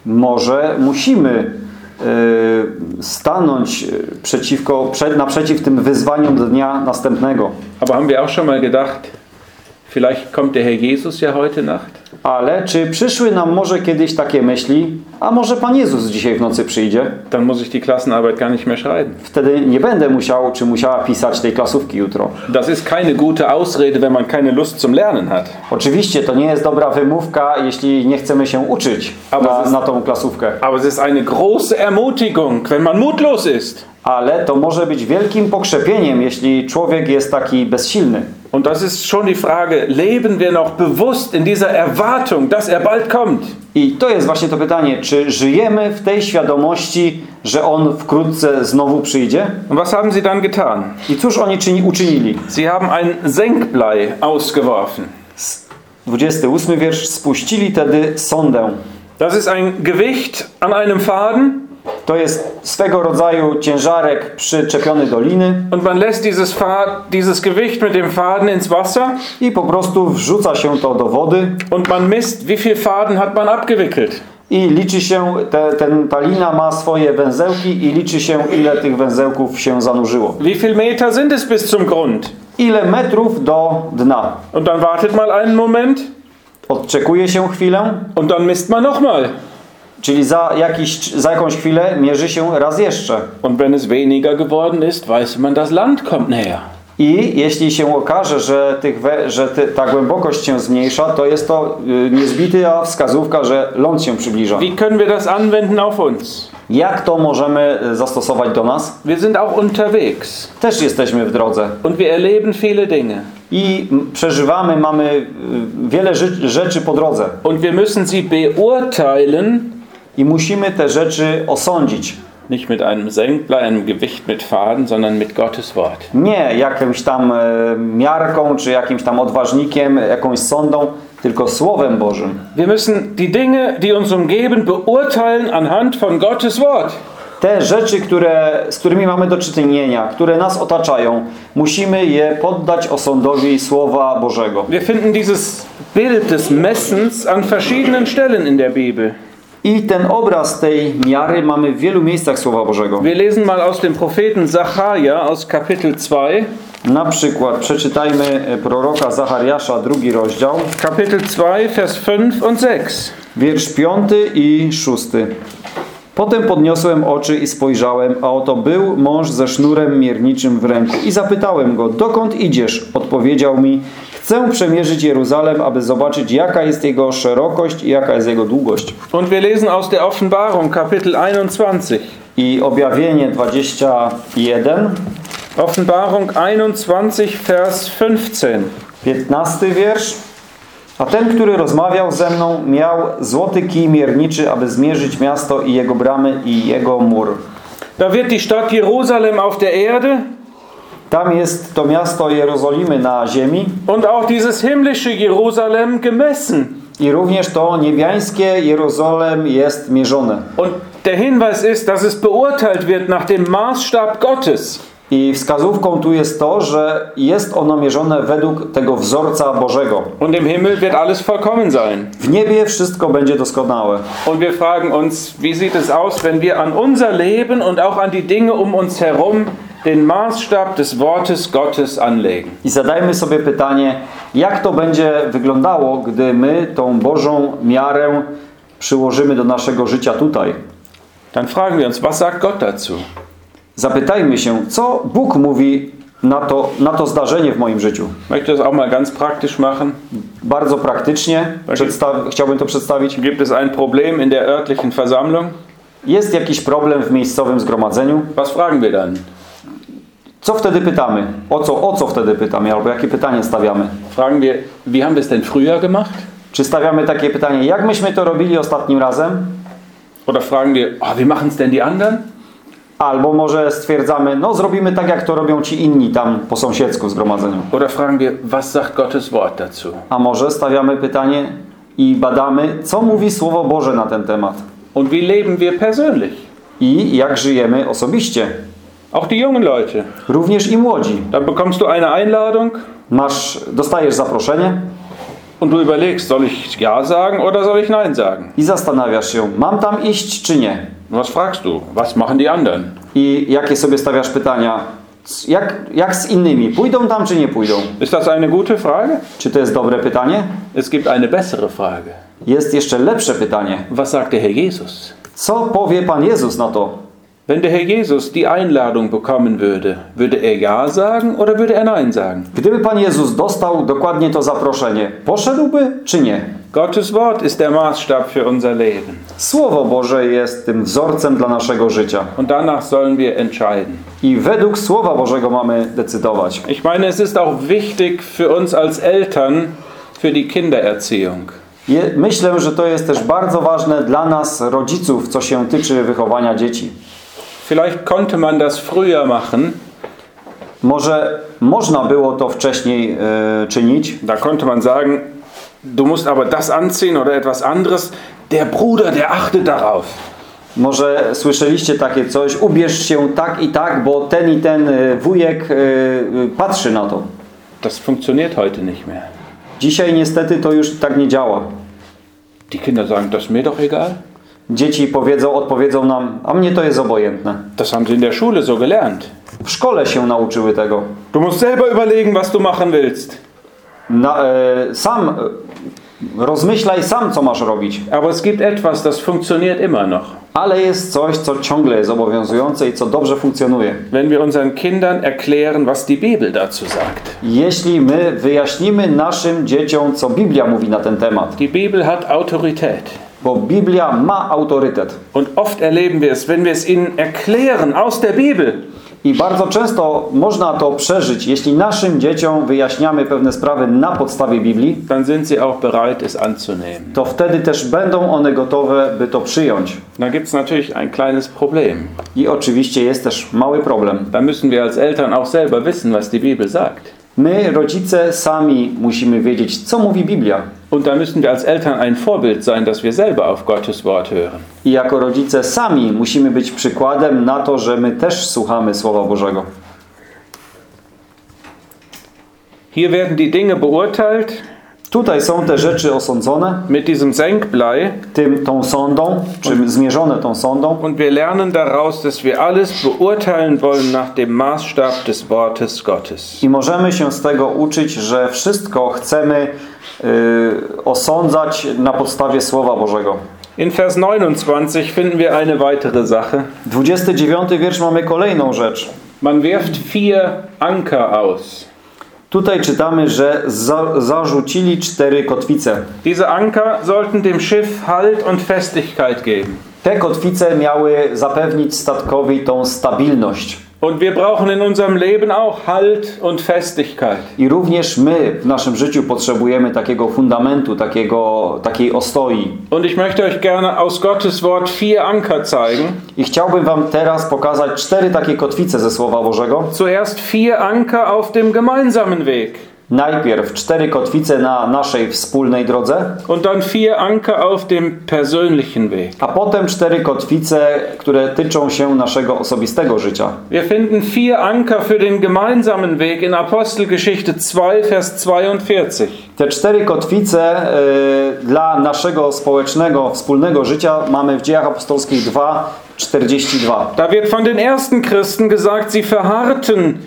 S2: Może musimy e, stanąć e, przeciwko, przed, naprzeciw tym wyzwaniom dnia następnego.
S1: Aber haben wir auch schon mal gedacht, vielleicht kommt der Herr Jesus ja heute Nacht?
S2: Ale czy przyszły nam może kiedyś takie myśli, a może Pan Jezus dzisiaj w nocy przyjdzie?
S1: Dann muss ich die Klassenarbeit gar nicht mehr schreiben.
S2: Wtedy nie będę musiał czy musiała pisać tej klasówki jutro.
S1: Das ist keine gute Ausrede, wenn man keine Lust zum Lernen hat.
S2: Oczywiście to nie jest dobra wymówka, jeśli nie chcemy się uczyć
S1: Aber
S2: na,
S1: ist-
S2: na tą klasówkę.
S1: Aber es ist eine große Ermutigung, wenn man mutlos ist.
S2: Ale to może być wielkim pokrzepieniem, jeśli człowiek jest taki bezsilny.
S1: Und das ist schon die Frage, leben wir noch bewusst in dieser Erwartung, dass er bald kommt?
S2: I to jest właśnie to pytanie, czy żyjemy w tej świadomości, że On wkrótce znowu przyjdzie?
S1: Und was haben sie dann getan?
S2: I cóż oni czyni, uczynili?
S1: Sie haben ein Senkblei ausgeworfen.
S2: 28 wiersz. Spuścili tedy sondę.
S1: Das ist ein Gewicht an einem Faden
S2: To jest swego rodzaju ciężarek przyczepiony do liny
S1: und man lässt dieses, Fa dieses Gewicht mit dem Faden ins Wasser
S2: i po prostu wrzuca się to do wody
S1: und man misst, wie viel Faden hat man abgewickelt.
S2: i liczy się, te, ten, ta lina ma swoje węzełki i liczy się ile tych węzełków się zanurzyło.
S1: Wie viel Meter sind es bis zum Grund?
S2: Ile metrów do dna.
S1: Und dann wartet man einen Moment
S2: Odczekuje się chwilę,
S1: und dann misst man nochmal.
S2: Czyli za, jakiś, za jakąś chwilę mierzy się raz jeszcze.
S1: Und wenn es weniger geworden ist, weiß man, das Land kommt näher.
S2: I jeśli się okaże, że, tych we, że ty, ta głębokość się zmniejsza, to jest to y, niezbita wskazówka, że ląd się przybliża.
S1: Wie können wir das anwenden auf uns?
S2: Jak to możemy y, zastosować do nas?
S1: Wir sind auch unterwegs
S2: Też jesteśmy w drodze
S1: und wir erleben viele Dinge.
S2: i przeżywamy, mamy y, wiele rzeczy po drodze
S1: Und wir müssen sie beurteilen,
S2: i musimy te rzeczy osądzić.
S1: nicht mit einem Senkblei, einem Gewicht mit Faden, sondern mit Gottes Wort.
S2: Nie jakąś tam e, miarką, czy jakimś tam odważnikiem, jakąś sądą, tylko Słowem Bożym.
S1: Wir müssen die Dinge, die uns umgeben, beurteilen anhand von Gottes Wort.
S2: Te rzeczy, które, z którymi mamy do czynienia, które nas otaczają, musimy je poddać osądowi Słowa Bożego.
S1: Wir finden dieses Bild des Messens an verschiedenen Stellen in der Bibel.
S2: I ten obraz tej miary mamy w wielu miejscach Słowa Bożego.
S1: Wir lesen mal aus dem Propheten Sacharja aus Kapitel 2.
S2: Na przykład przeczytajmy e, proroka Zachariasza, drugi rozdział,
S1: Kapitel 2, Vers 5 und 6.
S2: wiersz piąty i szósty. Potem podniosłem oczy i spojrzałem, a oto był mąż ze sznurem mierniczym w ręku. I zapytałem go, dokąd idziesz? Odpowiedział mi, chcę przemierzyć Jeruzalem, aby zobaczyć, jaka jest jego szerokość i jaka jest jego długość.
S1: Und wir lesen aus der Offenbarung, Kapitel 21.
S2: I objawienie 21,
S1: Offenbarung 21, Vers 15.
S2: 15 wiersz. A ten, który rozmawiał ze mną, miał złoty kij mierniczy, aby zmierzyć miasto i jego bramy i jego mur.
S1: Da wird die Stadt Jerusalem auf der Erde
S2: Tam jest to miasto Jerozolimy na ziemi
S1: und auch dieses himmlische Jerusalem gemessen.
S2: i również to niebiańskie Jerozolem jest mierzone.
S1: Und der Hinweis ist, dass es beurteilt wird nach dem Maßstab Gottes.
S2: I wskazówką tu jest to, że jest ono mierzone według tego wzorca Bożego.
S1: Und im Himmel wird alles vollkommen sein.
S2: W niebie wszystko będzie doskonałe.
S1: Und wir fragen uns, wie sieht es aus, wenn wir an unser Leben und auch an die Dinge um uns herum den Maßstab des Wortes Gottes anlegen?
S2: I zadajmy sobie pytanie, jak to będzie wyglądało, gdy my tą Bożą miarę przyłożymy do naszego życia tutaj.
S1: Dann fragen wir uns, was sagt Gott dazu?
S2: Zapytajmy się, co Bóg mówi na to, na to zdarzenie w moim życiu.
S1: Möchte das auch mal ganz praktisch machen.
S2: Bardzo praktycznie chciałbym to przedstawić.
S1: Gibt es ein Problem in der örtlichen Versammlung?
S2: Jest jakiś problem w miejscowym zgromadzeniu.
S1: Was fragen wir dann?
S2: Co wtedy pytamy? O co, o co wtedy pytamy? Albo jakie pytanie stawiamy?
S1: Fragen wir, wie haben wir es denn früher gemacht?
S2: Czy stawiamy takie pytanie, jak myśmy to robili ostatnim razem?
S1: Oder fragen wir, oh, wie machen es denn die anderen?
S2: Albo może stwierdzamy, no zrobimy tak, jak to robią ci inni tam po sąsiedzku w zgromadzeniu.
S1: Oder fragen wir, was sagt Gottes Wort dazu?
S2: A może stawiamy pytanie i badamy, co mówi Słowo Boże na ten temat.
S1: Und wie leben wir persönlich?
S2: I jak żyjemy osobiście.
S1: Auch die jungen Leute.
S2: Również i młodzi.
S1: Dann bekommst du eine Einladung
S2: Masz, dostajesz zaproszenie
S1: und du überlegst, soll ich Ja sagen oder soll ich Nein sagen?
S2: i zastanawiasz się, mam tam iść czy nie.
S1: Was fragst du? Was machen die anderen?
S2: I jakie sobie stawiasz pytania, jak, jak z innymi, pójdą tam czy nie pójdą?
S1: Ist das eine gute Frage?
S2: Czy to jest dobre pytanie?
S1: Es gibt eine bessere Frage.
S2: Jest jeszcze lepsze pytanie.
S1: Was sagt der Herr Jesus?
S2: Co powie Pan Jezus na to?
S1: Wenn der Herr Jesus die Einladung bekommen würde, würde er Ja sagen oder würde er Nein sagen?
S2: Gdyby Pan Jezus dostał dokładnie to zaproszenie, poszedłby czy nie?
S1: Gottes Wort ist der Maßstab für unser Leben.
S2: Słowo Boże jest tym wzorcem dla naszego życia.
S1: Und danach sollen wir entscheiden.
S2: I według Słowa Bożego mamy decydować.
S1: Ich meine, es ist auch wichtig für uns als Eltern, für die Kindererziehung.
S2: Je, myślę, że to jest też bardzo ważne dla nas, rodziców, co się tyczy wychowania dzieci.
S1: Vielleicht konnte man das früher machen.
S2: Może można było to wcześniej e, czynić.
S1: Da konnte man sagen, du musst aber das anziehen oder etwas anderes. Der Bruder, der achtet darauf.
S2: Może słyszeliście takie coś, ubierz się tak i tak, bo ten i ten e, wujek e, e, patrzy na to.
S1: Das funktioniert heute nicht mehr.
S2: Dzisiaj niestety to już tak nie działa.
S1: Die Kinder sagen, das mir doch egal.
S2: Dzieci powiedzą, odpowiedzą nam, a mnie to jest obojętne.
S1: Das haben sie in der Schule so gelernt.
S2: W szkole się nauczyły tego.
S1: Du musst selber überlegen, was du machen willst.
S2: Na, e, sam e, rozmyślaj sam, co masz robić.
S1: Aber es gibt etwas, das funktioniert immer noch.
S2: Ale jest coś, co ciągle jest obowiązujące i co dobrze funkcjonuje.
S1: Wenn wir unseren Kindern erklären, was die Bibel dazu sagt.
S2: Jeśli my wyjaśnimy naszym dzieciom, co Biblia mówi na ten temat,
S1: Die Bibel hat Autorität.
S2: Bo Biblia ma autorytet.
S1: Und oft erleben wir es, wenn wir es ihnen erklären aus der Bibel,
S2: I bardzo często można to przeżyć, jeśli naszym dzieciom wyjaśniamy pewne sprawy na podstawie Biblii,
S1: dann sind sie auch bereit, es anzunehmen.
S2: to wtedy też będą one gotowe, by to przyjąć.
S1: Da gibt es natürlich ein kleines Problem.
S2: I oczywiście jest też mały problem.
S1: Da müssen wir als Eltern auch selber wissen, was die Bibel sagt.
S2: My, rodzice, sami musimy wiedzieć, co mówi Biblia.
S1: Und da müssen wir als Eltern ein Vorbild sein, dass wir selber auf Gottes Wort hören.
S2: I jako rodzice sami musimy być przykładem na to, że my też słuchamy Słowa Bożego.
S1: Hier werden die Dinge beurteilt
S2: Tutaj są te rzeczy osądzone,
S1: mit diesem Senkblei
S2: tym, tą sondą, czy zmierzone tą sondą.
S1: und wir lernen daraus, dass wir alles beurteilen wollen nach dem Maßstab des Wortes Gottes.
S2: I możemy się z tego uczyć, że wszystko chcemy y, osądzać na podstawie Słowa Bożego.
S1: In Vers 29 finden wir eine weitere Sache.
S2: 29 wiersz mamy kolejną rzecz.
S1: Man wirft vier Anker aus.
S2: Tutaj czytamy, że za, zarzucili cztery kotwice.
S1: Diese Anker sollten dem Schiff Halt und Festigkeit geben.
S2: Te kotwice miały zapewnić statkowi tą stabilność.
S1: Und wir brauchen in unserem Leben auch Halt und Festigkeit.
S2: I również my w naszym życiu potrzebujemy takiego fundamentu, takiego, takiej ostoi.
S1: Und ich möchte euch gerne aus Gottes Wort vier Anker zeigen.
S2: I chciałbym Wam teraz pokazać cztery takie kotwice ze Słowa Bożego.
S1: Zuerst vier Anker auf dem gemeinsamen Weg.
S2: Najpierw cztery kotwice na naszej wspólnej drodze,
S1: Und dann vier Anker auf dem persönlichen Weg.
S2: a potem cztery kotwice, które tyczą się naszego osobistego życia.
S1: Wir finden vier Anker für den gemeinsamen Weg in Apostelgeschichte 2, Vers 42.
S2: Te cztery kotwice e, dla naszego społecznego, wspólnego życia mamy w Dziejach Apostolskich 2, 42.
S1: Da wird von den ersten Christen gesagt, sie verharrten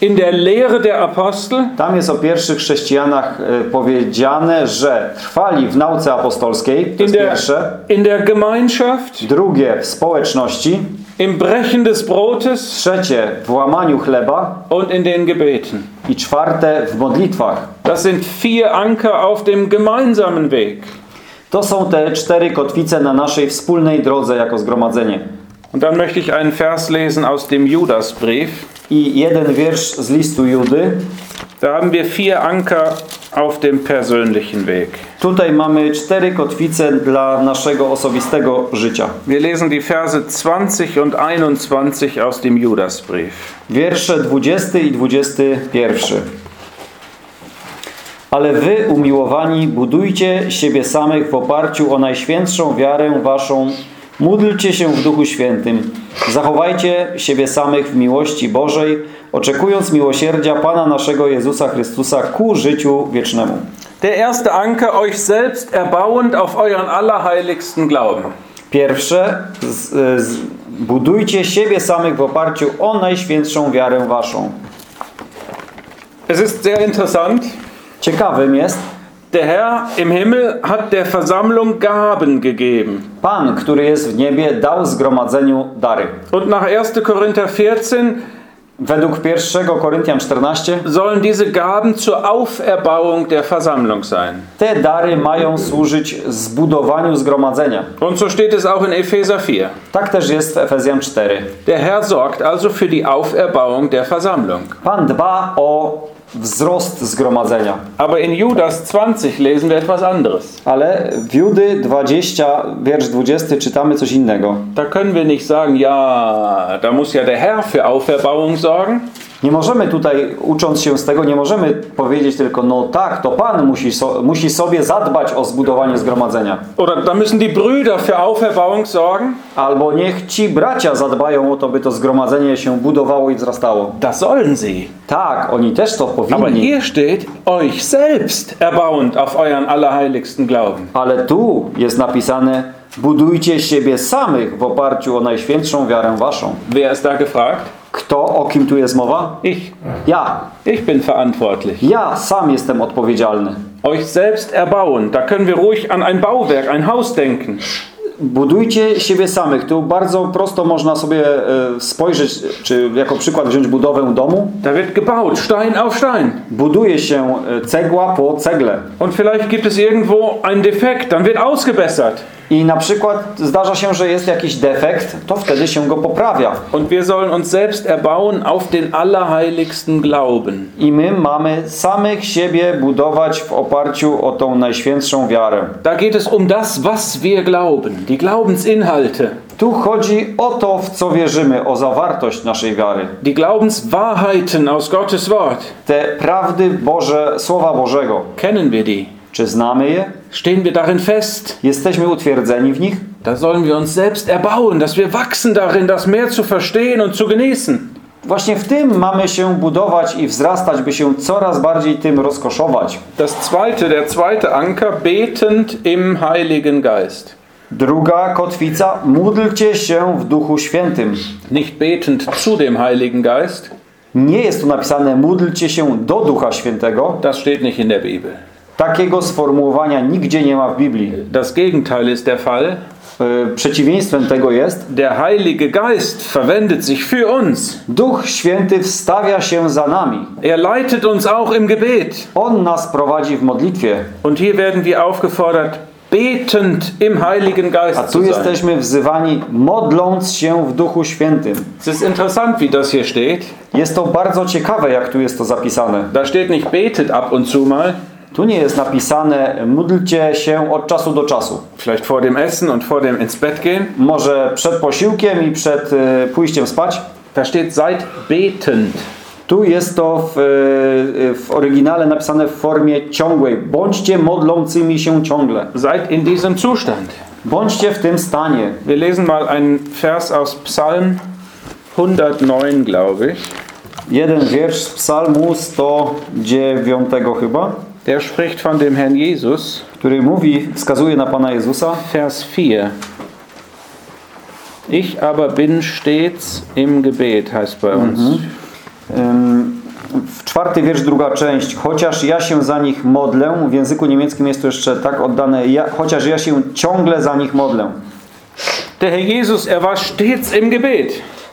S1: in der Lehre der Apostel,
S2: Tam jest o pierwszych chrześcijanach e, powiedziane, że trwali w nauce apostolskiej, to
S1: in der,
S2: pierwsze.
S1: in der Gemeinschaft,
S2: Drugie w społeczności.
S1: im Brechen des Brotes
S2: Trzecie w łamaniu chleba.
S1: und in den Gebeten.
S2: I czwarte w modlitwach.
S1: Das sind vier Anker auf dem gemeinsamen Weg.
S2: To są te cztery kotwice na naszej wspólnej drodze jako zgromadzenie.
S1: Und dann möchte ich einen Vers lesen aus dem Judasbrief.
S2: I jeden wiersz z listu Judy.
S1: Da haben wir vier Anker auf dem persönlichen Weg.
S2: Tutaj mamy cztery kotwice dla naszego osobistego życia.
S1: Wir lesen die Verse 20 und 21 aus dem Judasbrief.
S2: Wiersze 20 i 21. Ale wy, umiłowani, budujcie siebie samych w oparciu o najświętszą wiarę waszą. Módlcie się w Duchu Świętym. Zachowajcie siebie samych w miłości Bożej, oczekując miłosierdzia Pana naszego Jezusa Chrystusa ku życiu wiecznemu.
S1: Der erste Anker, euch selbst erbauend auf euren allerheiligsten Glauben.
S2: Pierwsze, z, z, budujcie siebie samych w oparciu o najświętszą wiarę waszą.
S1: Es ist sehr interessant.
S2: Ciekawym jest,
S1: Der Herr im Himmel hat der Versammlung Gaben gegeben.
S2: Pan, który jest w niebie, dał zgromadzeniu dary.
S1: Und nach 1. Korinther 14
S2: Według 1 Koryntian 14
S1: sollen diese Gaben zur Auferbauung der Versammlung sein.
S2: te dary mają służyć zbudowaniu zgromadzenia.
S1: Und so steht es auch in Epheser 4.
S2: Tak też jest w Efezjan 4.
S1: Der Herr sorgt also für die Auferbauung der Versammlung.
S2: Pan dba o wzrost zgromadzenia.
S1: Aber in Judas 20 lesen wir etwas anderes.
S2: Ale w Judy 20, wiersz 20 czytamy coś innego.
S1: Da können wir nicht sagen, ja, da muss ja der Herr für Auferbauung sorgen.
S2: Nie możemy tutaj, ucząc się z tego, nie możemy powiedzieć tylko, no tak, to Pan musi, so, musi sobie zadbać o zbudowanie zgromadzenia.
S1: Oder da müssen die Brüder für Auferbauung sorgen.
S2: Albo niech ci bracia zadbają o to, by to zgromadzenie się budowało i wzrastało.
S1: Das sollen sie.
S2: Tak, oni też to
S1: Aber
S2: powinni.
S1: hier steht, euch selbst erbauend auf euren allerheiligsten Glauben.
S2: Ale tu jest napisane, budujcie siebie samych w oparciu o najświętszą wiarę waszą.
S1: Wer ist da gefragt?
S2: Kto, o kim tu jest mowa?
S1: Ich.
S2: Ja.
S1: Ich bin verantwortlich.
S2: Ja sam jestem odpowiedzialny.
S1: Euch selbst erbauen. Da können wir ruhig an ein Bauwerk, ein Haus denken.
S2: Budujcie siebie samych. Tu bardzo prosto można sobie e, spojrzeć, czy jako przykład wziąć budowę domu.
S1: Da wird gebaut, Stein auf Stein.
S2: Buduje się e, cegła po cegle.
S1: Und vielleicht gibt es irgendwo einen Defekt, dann wird ausgebessert.
S2: I na przykład zdarza się, że jest jakiś defekt, to wtedy się go poprawia.
S1: Und wir sollen uns selbst erbauen auf den allerheiligsten Glauben.
S2: I my mamy samych siebie budować w oparciu o tą najświętszą wiarę.
S1: Da geht es um das, was wir glauben, die Glaubensinhalte,
S2: Tu chodzi o to, w co wierzymy, o zawartość naszej wiary.
S1: die Glaubenswahrheiten aus Gottes Wort.
S2: Te prawdy Boże, Słowa Bożego.
S1: Kennen wir die?
S2: Czy znamy je?
S1: Stehen wir darin fest?
S2: Jesteśmy utwierdzeni w nich?
S1: Da sollen wir uns selbst erbauen, dass wir wachsen darin, das mehr zu verstehen und zu genießen.
S2: Właśnie w tym mamy się budować i wzrastać, by się coraz bardziej tym rozkoszować.
S1: Das zweite, der zweite Anker, betend im Heiligen Geist.
S2: Druga kotwica, módlcie się w Duchu Świętym.
S1: Nicht betend zu dem Heiligen Geist,
S2: Nie jest tu napisane módlcie się do Ducha Świętego.
S1: das steht nicht in der Bibel.
S2: Takiego sformułowania nigdzie nie ma w Biblii.
S1: Das Gegenteil ist der Fall.
S2: Yy, Przeciwieństwem tego jest,
S1: Der Heilige Geist verwendet sich für uns.
S2: Duch Święty wstawia się za nami.
S1: Er leitet uns auch im Gebet.
S2: On nas prowadzi w modlitwie.
S1: Und hier werden wir aufgefordert, betend im Heiligen
S2: A
S1: Geist
S2: tu
S1: zu sein.
S2: jesteśmy wzywani modląc się w Duchu Świętym.
S1: Es ist interessant, wie das hier steht.
S2: Jest to bardzo ciekawe, jak tu jest to zapisane.
S1: Da steht nicht betet ab und zu mal,
S2: Tu nie jest napisane módlcie się od czasu do czasu.
S1: vielleicht vor dem Essen und vor dem ins Bett gehen.
S2: Może przed posiłkiem i przed y, pójściem spać.
S1: Da steht seid betend.
S2: Tu jest to w, y, w oryginale napisane w formie ciągłej. Bądźcie modlącymi się ciągle.
S1: Seid in diesem Zustand.
S2: Bądźcie w tym stanie.
S1: Wir lesen mal einen Vers aus Psalm 109, glaube ich.
S2: Jeden wiersz z psalmu 109 chyba,
S1: Der spricht von dem Herrn Jesus.
S2: który mówi, wskazuje na Pana Jezusa.
S1: Vers 4. Ich aber bin stets im Gebet, heißt bei uns.
S2: Ym, W czwarty wiersz, druga część. Chociaż ja się za nich modlę, w języku niemieckim jest to jeszcze tak oddane, ja, chociaż ja się ciągle za nich modlę.
S1: Der Herr Jesus, er war stets im Gebet.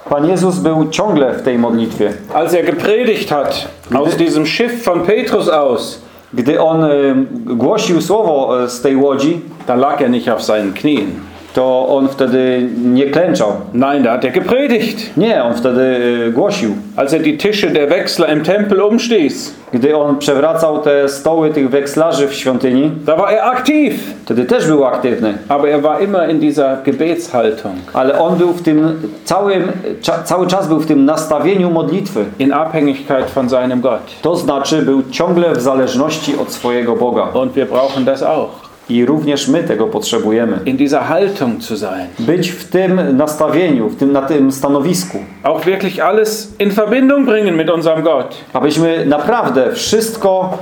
S2: Pan Jezus był ciągle w tej modlitwie.
S1: Als er gepredigt hat, aus diesem Schiff von Petrus aus,
S2: Gdy on ym, głosił słowo e, z tej łodzi,
S1: da lag er nicht auf seinen Knien.
S2: To on wtedy nie klęczał.
S1: Nein, da hat er gepredigt.
S2: Nie, on wtedy y, głosił.
S1: Als er die Tische der Wechsler im Tempel umstieß,
S2: Gdy on przewracał te stoły tych wekslarzy w świątyni,
S1: da war er aktiv.
S2: wtedy też był aktywny.
S1: Aber er war immer in dieser Gebetshaltung,
S2: Ale on był w tym całym, cza, cały czas był w tym nastawieniu modlitwy.
S1: in Abhängigkeit von seinem Gott.
S2: To znaczy był ciągle w zależności od swojego Boga.
S1: Und wir brauchen das auch,
S2: I również my tego potrzebujemy.
S1: in dieser Haltung zu sein.
S2: Być w tym nastawieniu, w tym, na tym stanowisku.
S1: Auch wirklich alles in Verbindung bringen mit unserem Gott.
S2: Abyśmy naprawdę wszystko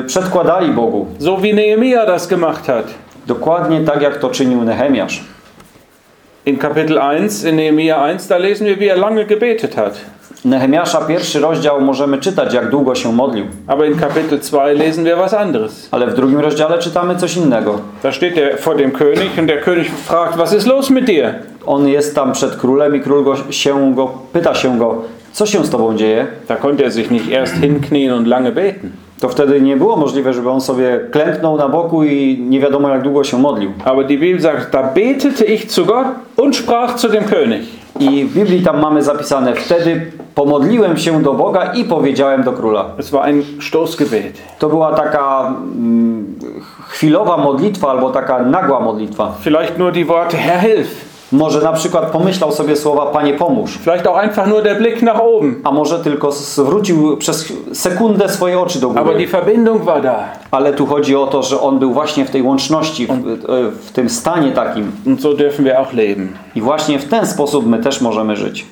S2: y, przedkładali Bogu.
S1: So wie Nehemia das gemacht hat.
S2: Dokładnie tak, jak to czynił Nehemiasz.
S1: In Kapitel 1, in Nehemia 1, da lesen wir, wie er lange gebetet hat.
S2: Nehemiasza pierwszy rozdział możemy czytać, jak długo się modlił.
S1: Aber in Kapitel 2 lesen wir was anderes.
S2: Ale w drugim rozdziale czytamy coś innego.
S1: Da steht er vor dem König und der König fragt, was ist los mit dir?
S2: On jest tam przed królem i król go, się go, pyta się go, co się z tobą dzieje?
S1: Da konnte er sich nicht erst hinknien und lange beten.
S2: To wtedy nie było możliwe, żeby on sobie klęknął na boku i nie wiadomo jak długo się modlił.
S1: Aber die Bibel sagt, da betete ich zu Gott und sprach zu dem König.
S2: I w Biblii tam mamy zapisane, wtedy pomodliłem się do Boga i powiedziałem do króla.
S1: Es war ein Stoßgebet.
S2: To była taka mm, chwilowa modlitwa albo taka nagła modlitwa.
S1: Vielleicht nur die Worte, Herr, hilf.
S2: Może na przykład pomyślał sobie słowa Panie pomóż,
S1: Vielleicht auch einfach nur der Blick nach oben.
S2: a może tylko zwrócił przez sekundę swoje oczy do
S1: Aber
S2: góry.
S1: die Verbindung war da.
S2: Ale tu chodzi o to, że on był właśnie w tej łączności, w, w tym stanie takim.
S1: Und so dürfen wir auch leben.
S2: I właśnie w ten sposób my też możemy żyć.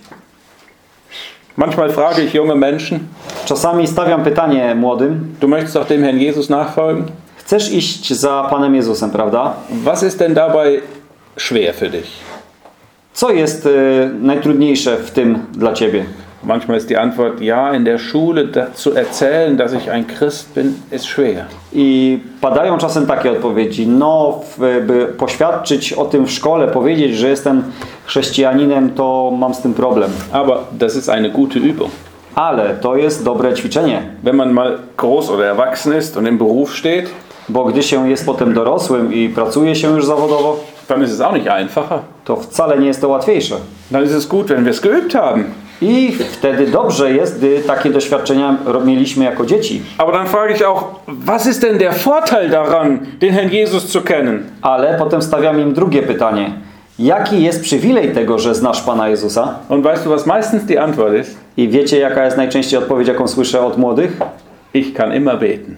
S1: Manchmal frage ich junge Menschen,
S2: Czasami stawiam pytanie młodym,
S1: du möchtest doch dem Herrn Jesus nachfolgen.
S2: chcesz iść za Panem Jezusem, prawda?
S1: Was ist denn dabei schwer für dich?
S2: Co jest y, najtrudniejsze w tym dla Ciebie?
S1: Manchmal ist die Antwort, ja, in der Schule zu erzählen, dass ich ein Christ bin, ist schwer.
S2: I padają czasem takie odpowiedzi, no, by poświadczyć o tym w szkole, powiedzieć, że jestem chrześcijaninem, to mam z tym problem.
S1: Aber das ist eine gute Übung.
S2: Ale to jest dobre ćwiczenie,
S1: Wenn man mal groß oder erwachsen ist und im Beruf steht,
S2: bo gdy się jest potem dorosłym i pracuje się już zawodowo,
S1: dann ist es auch nicht einfacher.
S2: to wcale nie jest to łatwiejsze.
S1: Dann ist es gut, wenn wir es geübt haben.
S2: I wtedy dobrze jest, gdy takie doświadczenia mieliśmy jako dzieci.
S1: Aber dann frage ich auch, was ist denn der Vorteil daran, den Herrn Jesus zu kennen?
S2: Ale potem stawiam im drugie pytanie. Jaki jest przywilej tego, że znasz Pana Jezusa?
S1: Und weißt du, was meistens die Antwort ist?
S2: I wiecie, jaka jest najczęściej odpowiedź, jaką słyszę od młodych?
S1: Ich kann immer beten.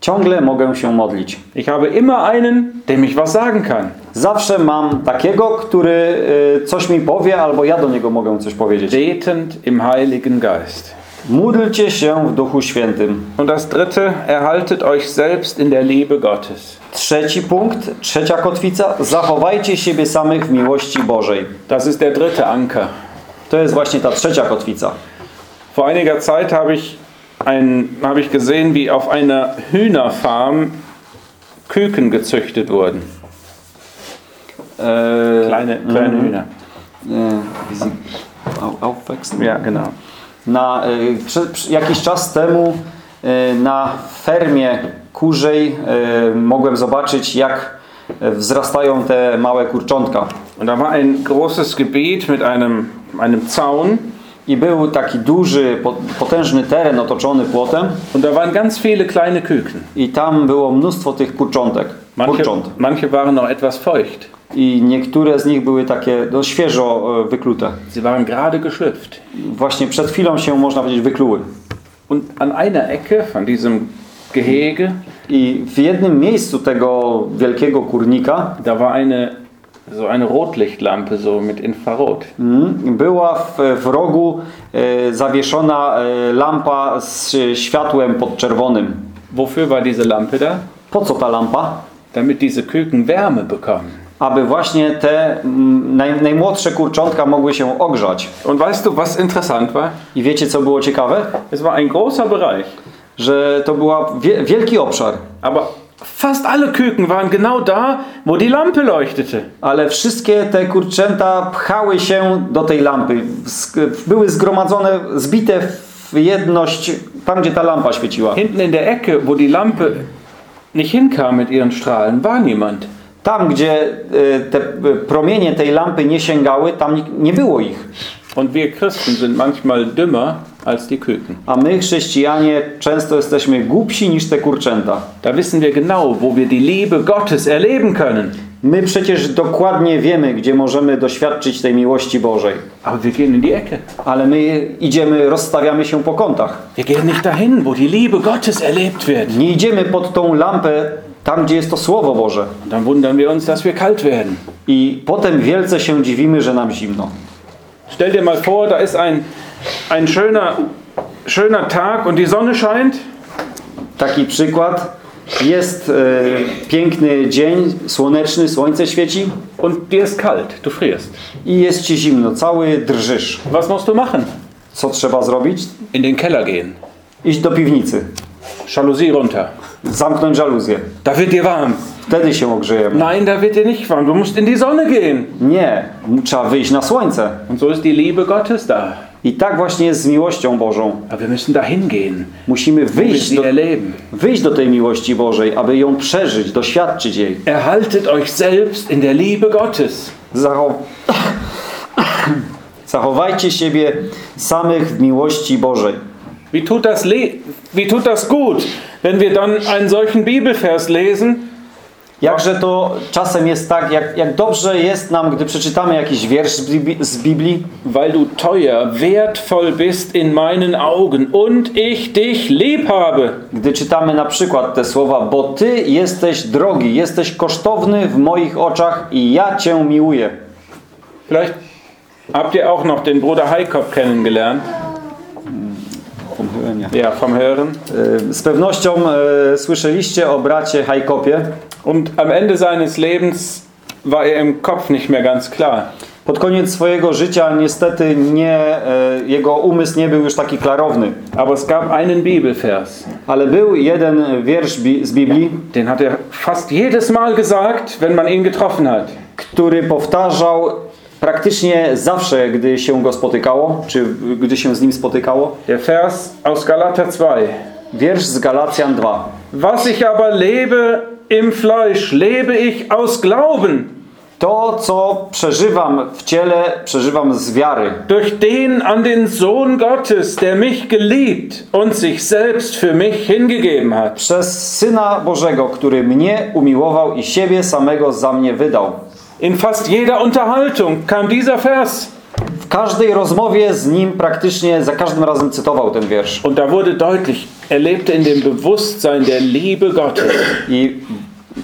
S2: Ciągle mogę się modlić.
S1: Ich habe immer einen, dem ich was sagen kann.
S2: Zawsze mam takiego, który y, coś mi powie, albo ja do niego mogę coś powiedzieć.
S1: Betend im Heiligen Geist.
S2: Módlcie się w Duchu Świętym.
S1: Und das dritte, erhaltet euch selbst in der Liebe Gottes.
S2: Trzeci punkt, trzecia kotwica. Zachowajcie siebie samych w miłości Bożej.
S1: Das ist der dritte Anker.
S2: To jest właśnie ta trzecia kotwica.
S1: Vor einiger Zeit habe ich, habe ich gesehen, wie auf einer Hühnerfarm Küken gezüchtet wurden.
S2: E,
S1: Kleine, kleine Hühner.
S2: e, wie sie au- aufwachsen.
S1: Ja, genau.
S2: Na, e, jakiś czas temu e, na fermie kurzej e, mogłem zobaczyć, jak wzrastają te małe kurczątka.
S1: Und da war ein großes Gebiet mit einem, einem Zaun
S2: I był taki duży, po- potężny teren otoczony płotem
S1: und da waren ganz viele kleine Küken.
S2: i tam było mnóstwo tych kurczątek.
S1: Manche,
S2: Kurcząt.
S1: manche waren noch etwas feucht.
S2: I niektóre z nich były takie no, świeżo e, wyklute.
S1: Sie waren gerade geschlüpft.
S2: Właśnie przed chwilą się, można powiedzieć, wykluły.
S1: Und an einer Ecke von diesem Gehege,
S2: I w jednym miejscu tego wielkiego kurnika
S1: da war eine, so eine Rotlichtlampe, so mit Infrarot.
S2: mm, była w, w rogu e, zawieszona e, lampa z światłem podczerwonym.
S1: Wofür war diese Lampe da?
S2: Po co ta lampa?
S1: Damit diese Küken Wärme bekommen.
S2: Aby właśnie te mm, naj, najmłodsze kurczątka mogły się ogrzać.
S1: Und weißt du, was interessant war?
S2: I wiecie, co było ciekawe?
S1: Es war ein großer Bereich,
S2: Że to był wie, wielki obszar,
S1: aber fast alle Küken waren genau da, wo die Lampe leuchtete.
S2: ale wszystkie te kurczęta pchały się do tej lampy. Były zgromadzone, zbite w jedność tam, gdzie ta lampa świeciła.
S1: Hinten in der Ecke, wo die Lampe nicht hinkam mit ihren Strahlen, war niemand.
S2: Tam, gdzie e, te e, promienie tej lampy nie sięgały, tam nie było ich.
S1: Und wir Christen sind manchmal dümmer als die Küken.
S2: A my, chrześcijanie, często jesteśmy głupsi niż te kurczęta.
S1: Da wissen wir genau, wo wir die Liebe Gottes erleben können.
S2: My przecież dokładnie wiemy, gdzie możemy doświadczyć tej miłości Bożej.
S1: Aber wir gehen in die Ecke.
S2: Ale my idziemy, rozstawiamy się po kątach.
S1: Wir gehen nicht dahin, wo die Liebe Gottes erlebt wird.
S2: Nie idziemy pod tą lampę tam, gdzie jest to Słowo Boże.
S1: Dann wundern wir uns, dass wir kalt werden.
S2: I potem wielce się dziwimy, że nam zimno.
S1: Stell dir mal vor, da ist ein, ein schöner, schöner Tag und die Sonne scheint.
S2: Taki przykład. Jest e, piękny dzień, słoneczny, słońce świeci
S1: Und dir ist kalt, du frierst.
S2: i jest ci zimno, cały drżysz.
S1: Was musst du machen?
S2: Co trzeba zrobić?
S1: In den Keller gehen.
S2: Iść do piwnicy,
S1: Jalousie runter.
S2: zamknąć żaluzję.
S1: Da wird dir warm.
S2: Wtedy się ogrzejemy.
S1: Nein, da wird dir nicht warm. Du musst in die Sonne gehen.
S2: Nie, trzeba wyjść na słońce.
S1: Und so ist die Liebe Gottes da.
S2: I tak właśnie jest z miłością Bożą.
S1: Aber wir müssen dahin gehen,
S2: Musimy wyjść do, wyjść do tej miłości Bożej, aby ją przeżyć, doświadczyć jej.
S1: Erhaltet euch selbst in der Liebe Gottes.
S2: Zachow... Zachowajcie siebie samych w miłości Bożej.
S1: Wie tut, das wie tut das gut, wenn wir dann einen solchen Bibelvers lesen
S2: Jakże to czasem jest tak, jak, jak dobrze jest nam, gdy przeczytamy jakiś wiersz z Biblii, z Biblii,
S1: weil du teuer, wertvoll bist in meinen Augen und ich dich lieb habe.
S2: gdy czytamy na przykład te słowa, bo Ty jesteś drogi, jesteś kosztowny w moich oczach i ja Cię miłuję.
S1: Vielleicht habt ihr auch noch den Bruder Heikop kennengelernt. Ja, vom Hören.
S2: Y, Z pewnością e, słyszeliście o bracie Hajkopie.
S1: Und am Ende seines Lebens war er im Kopf nicht mehr ganz klar.
S2: Pod koniec swojego życia niestety nie, e, jego umysł nie był już taki klarowny.
S1: Aber es gab einen Bibelvers,
S2: Ale był jeden wiersz bi z Biblii,
S1: den hat er fast jedes Mal gesagt, wenn man ihn getroffen hat.
S2: który powtarzał praktycznie zawsze, gdy się go spotykało, czy gdy się z nim spotykało.
S1: Der Vers aus Galater 2.
S2: Wiersz z Galacjan 2.
S1: Was ich aber lebe im Fleisch, lebe ich aus Glauben,
S2: To, co przeżywam w ciele, przeżywam z wiary.
S1: durch den an den Sohn Gottes, der mich geliebt und sich selbst für mich hingegeben hat.
S2: Przez Syna Bożego, który mnie umiłował i siebie samego za mnie wydał.
S1: In fast jeder Unterhaltung kam dieser Vers.
S2: W każdej rozmowie z nim praktycznie za każdym razem cytował ten wiersz.
S1: Und da wurde deutlich, er lebte in dem Bewusstsein der Liebe Gottes.
S2: I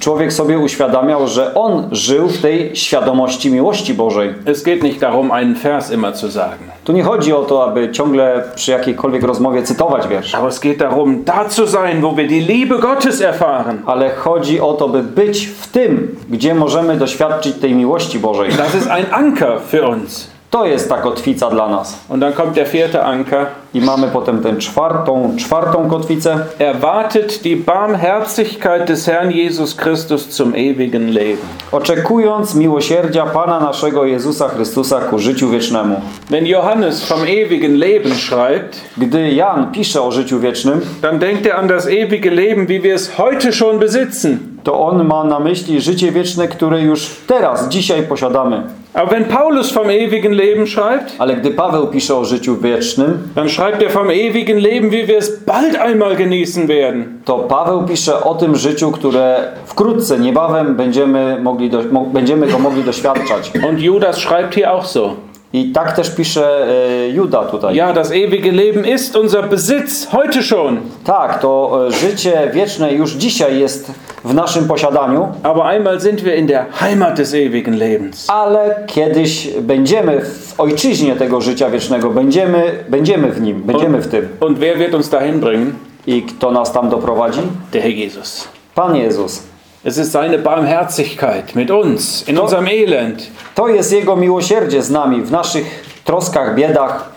S2: człowiek sobie uświadamiał, że on żył w tej świadomości miłości Bożej.
S1: Es geht nicht darum, einen Vers immer zu sagen.
S2: Tu nie chodzi o to, aby ciągle przy jakiejkolwiek rozmowie cytować wiersz,
S1: Aber es geht darum, da zu sein, wo wir die Liebe Gottes erfahren.
S2: ale chodzi o to, by być w tym, gdzie możemy doświadczyć tej miłości Bożej.
S1: Das ist ein Anker für uns.
S2: To jest ta kotwica dla nas.
S1: Und dann kommt der vierte Anker.
S2: I mamy potem tę czwartą, czwartą kotwicę.
S1: Erwartet die Barmherzigkeit des Herrn Jesus Christus zum ewigen Leben.
S2: Oczekując miłosierdzia Pana naszego Jezusa Chrystusa ku życiu wiecznemu.
S1: Wenn Johannes vom ewigen Leben schreibt,
S2: Gdy Jan pisze o życiu wiecznym,
S1: dann denkt er an das ewige Leben, wie wir es heute schon besitzen.
S2: to on ma na myśli życie wieczne, które już teraz, dzisiaj posiadamy.
S1: Aber wenn Paulus vom ewigen Leben schreibt,
S2: Ale gdy Paweł pisze o życiu wiecznym,
S1: dann schreibt er vom ewigen Leben, wie wir es bald einmal genießen werden.
S2: to Paweł pisze o tym życiu, które wkrótce, niebawem będziemy, mogli do, będziemy go mogli doświadczać.
S1: Und Judas schreibt hier auch so.
S2: I tak też pisze e, Juda tutaj.
S1: Ja, das ewige Leben ist unser Besitz, heute schon.
S2: Tak, to e, życie wieczne już dzisiaj jest w naszym posiadaniu,
S1: Aber einmal sind wir in der Heimat des ewigen Lebens.
S2: ale kiedyś będziemy w ojczyźnie tego życia wiecznego, będziemy, będziemy w nim, będziemy w tym.
S1: Und wer wird uns dahin bringen?
S2: I kto nas tam doprowadzi?
S1: Der Herr Jesus.
S2: Pan Jezus.
S1: Es ist seine Barmherzigkeit mit uns, in unserem Elend.
S2: To jest Jego miłosierdzie z nami w naszych troskach, biedach,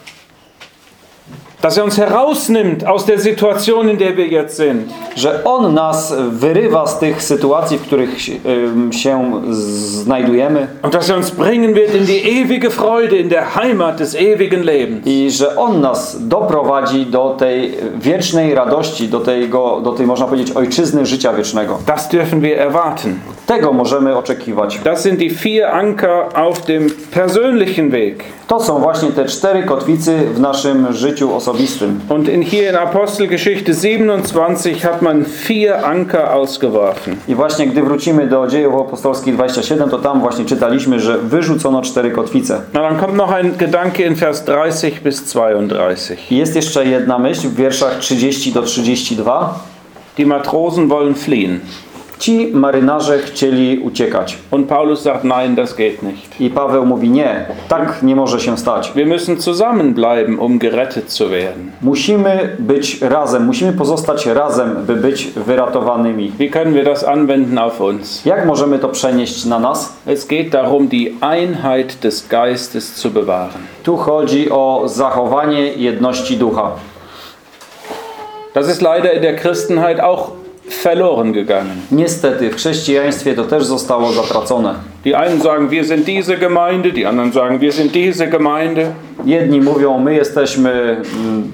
S1: Dass er uns herausnimmt aus der Situation, in der wir jetzt sind.
S2: że On nas wyrywa z tych sytuacji, w których się znajdujemy
S1: Und dass er uns bringen wird in die ewige Freude, in der Heimat des ewigen Lebens.
S2: i że On nas doprowadzi do tej wiecznej radości, do, tego, do tej, można powiedzieć, ojczyzny życia wiecznego.
S1: Das dürfen wir erwarten.
S2: Tego możemy oczekiwać.
S1: Das sind die vier Anker auf dem persönlichen Weg.
S2: To są właśnie te cztery kotwicy w naszym życiu osobistym.
S1: Und in, hier in Apostelgeschichte 27 hat man vier Anker ausgeworfen.
S2: I właśnie gdy wrócimy do dziejów apostolskich 27, to tam właśnie czytaliśmy, że wyrzucono cztery kotwice.
S1: Na, dann kommt noch ein Gedanke in Vers 30 bis 32.
S2: I jest jeszcze jedna myśl w wierszach 30 do 32.
S1: Die Matrosen wollen fliehen.
S2: Ci marynarze chcieli uciekać.
S1: Und Paulus sagt, nein, das geht nicht.
S2: I Paweł mówi nie, tak nie może się stać.
S1: Wir müssen zusammenbleiben, um gerettet zu werden.
S2: Musimy być razem, musimy pozostać razem, by być wyratowanymi.
S1: Wie können wir das anwenden auf uns?
S2: Jak możemy to przenieść na nas?
S1: Es geht darum, die Einheit des Geistes zu bewahren.
S2: Tu chodzi o zachowanie jedności ducha.
S1: Das ist leider in der Christenheit auch verloren gegangen.
S2: Niestety w chrześcijaństwie to też zostało zatracone.
S1: Die einen sagen, wir sind diese Gemeinde, die anderen sagen, wir sind diese Gemeinde.
S2: Jedni mówią, my jesteśmy mm,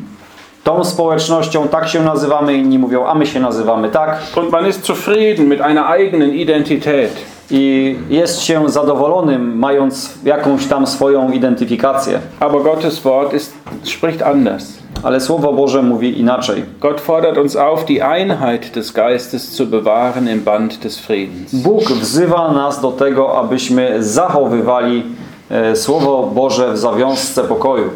S2: tą społecznością, tak się nazywamy, inni mówią, a my się nazywamy tak.
S1: Und man ist zufrieden mit einer eigenen Identität.
S2: I jest się zadowolonym, mając jakąś tam swoją identyfikację.
S1: Aber Gottes Wort ist, spricht anders.
S2: Ale Słowo Boże mówi inaczej.
S1: Gott fordert uns auf, die Einheit des Geistes zu bewahren im Band des Friedens.
S2: Bóg wzywa nas do tego, abyśmy zachowywali e, Słowo Boże w zawiązce pokoju.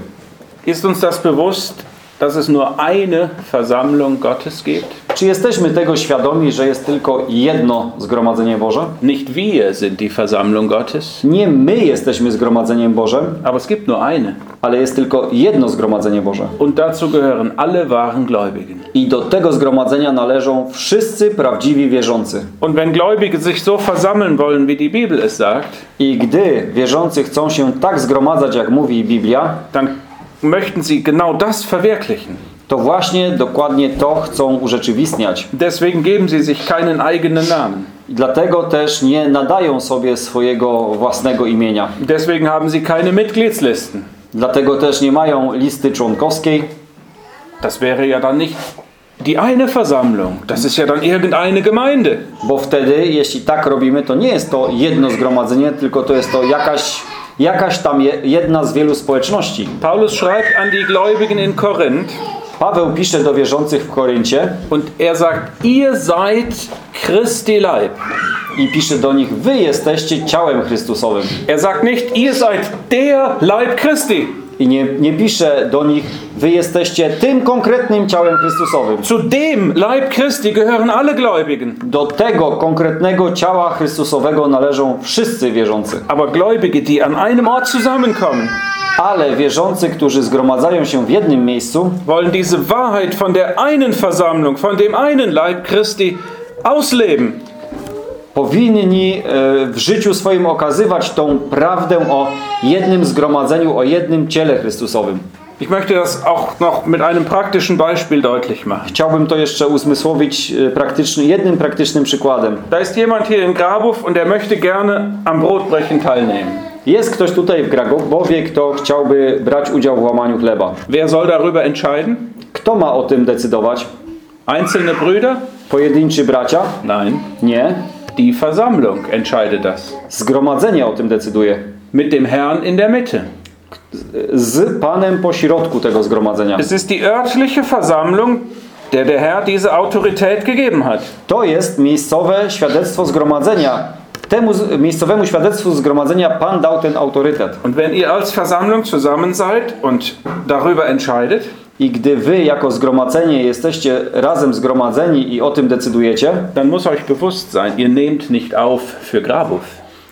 S1: Ist uns das bewusst, dass es nur eine Versammlung Gottes gibt?
S2: Czy jesteśmy tego świadomi, że jest tylko jedno zgromadzenie Boże?
S1: Nicht wir sind die Versammlung Gottes,
S2: Nie my jesteśmy zgromadzeniem Bożem,
S1: aber es gibt nur eine.
S2: ale jest tylko jedno zgromadzenie Boże.
S1: Und dazu gehören alle wahren Gläubigen.
S2: I do tego zgromadzenia należą wszyscy prawdziwi wierzący.
S1: Und wenn Gläubige sich so versammeln wollen, wie die Bibel es sagt,
S2: I gdy wierzący chcą się tak zgromadzać, jak mówi Biblia,
S1: dann möchten sie genau das verwirklichen.
S2: To właśnie dokładnie to chcą urzeczywistniać.
S1: Deswegen geben sie sich keinen eigenen Namen.
S2: I dlatego też nie nadają sobie swojego własnego imienia.
S1: Deswegen haben sie keine Mitgliedslisten.
S2: Dlatego też nie mają listy członkowskiej,
S1: Das wäre ja dann nicht die eine Versammlung. Das ist ja dann irgendeine Gemeinde.
S2: bo wtedy, jeśli tak robimy, to nie jest to jedno zgromadzenie, tylko to jest to jakaś, jakaś tam je, jedna z wielu społeczności.
S1: Paulus schreibt an die Gläubigen in Korinth
S2: Paweł pisze do wierzących w Koryncie
S1: und er sagt, ihr seid Christi Leib.
S2: i pisze do nich, wy jesteście ciałem Chrystusowym.
S1: Er sagt nicht, ihr seid der Leib Christi.
S2: I nie, nie pisze do nich, wy jesteście tym konkretnym ciałem Chrystusowym.
S1: Zu dem Leib Christi gehören alle Gläubigen.
S2: Do tego konkretnego ciała Chrystusowego należą wszyscy wierzący.
S1: Aber Gläubige, die an einem Ort zusammenkommen,
S2: Ale wierzący, którzy zgromadzają się w jednym miejscu,
S1: wollen diese Wahrheit von der einen Versammlung, von dem einen Leib Christi ausleben.
S2: Powinni e, w życiu swoim okazywać tą prawdę o jednym zgromadzeniu, o jednym ciele Chrystusowym.
S1: Ich möchte das auch noch mit einem praktischen Beispiel deutlich machen.
S2: Chciałbym to jeszcze uzmysłowić e, praktyczny, jednym praktycznym przykładem.
S1: Da ist jemand hier in Grabów und er möchte gerne am Brotbrechen teilnehmen.
S2: Jest ktoś tutaj w Gragowie, kto chciałby brać udział w łamaniu chleba.
S1: Wer soll darüber entscheiden?
S2: Kto ma o tym decydować?
S1: Einzelne Brüder?
S2: Pojedynczy bracia?
S1: Nein,
S2: Nie.
S1: Die Versammlung entscheidet das.
S2: Zgromadzenie o tym decyduje.
S1: Mit dem Herrn in der Mitte.
S2: Z Panem po środku tego zgromadzenia.
S1: Es ist die örtliche Versammlung, der der Herr diese Autorität gegeben hat.
S2: To jest miejscowe świadectwo zgromadzenia. Temu miejscowemu świadectwu zgromadzenia Pan dał ten autorytet.
S1: Und wenn ihr als Versammlung zusammen seid und darüber entscheidet,
S2: I gdy wy jako zgromadzenie jesteście razem zgromadzeni i o tym decydujecie,
S1: dann muss euch bewusst sein, ihr nehmt nicht auf für Grabów.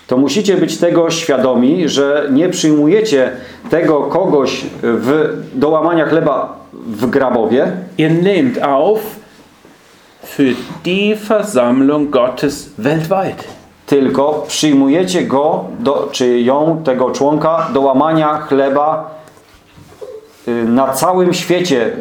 S2: to musicie być tego świadomi, że nie przyjmujecie tego kogoś w, do łamania chleba w Grabowie,
S1: Ihr nehmt auf für die Versammlung Gottes weltweit.
S2: tylko przyjmujecie go, do, czy ją, tego członka, do łamania chleba na całym świecie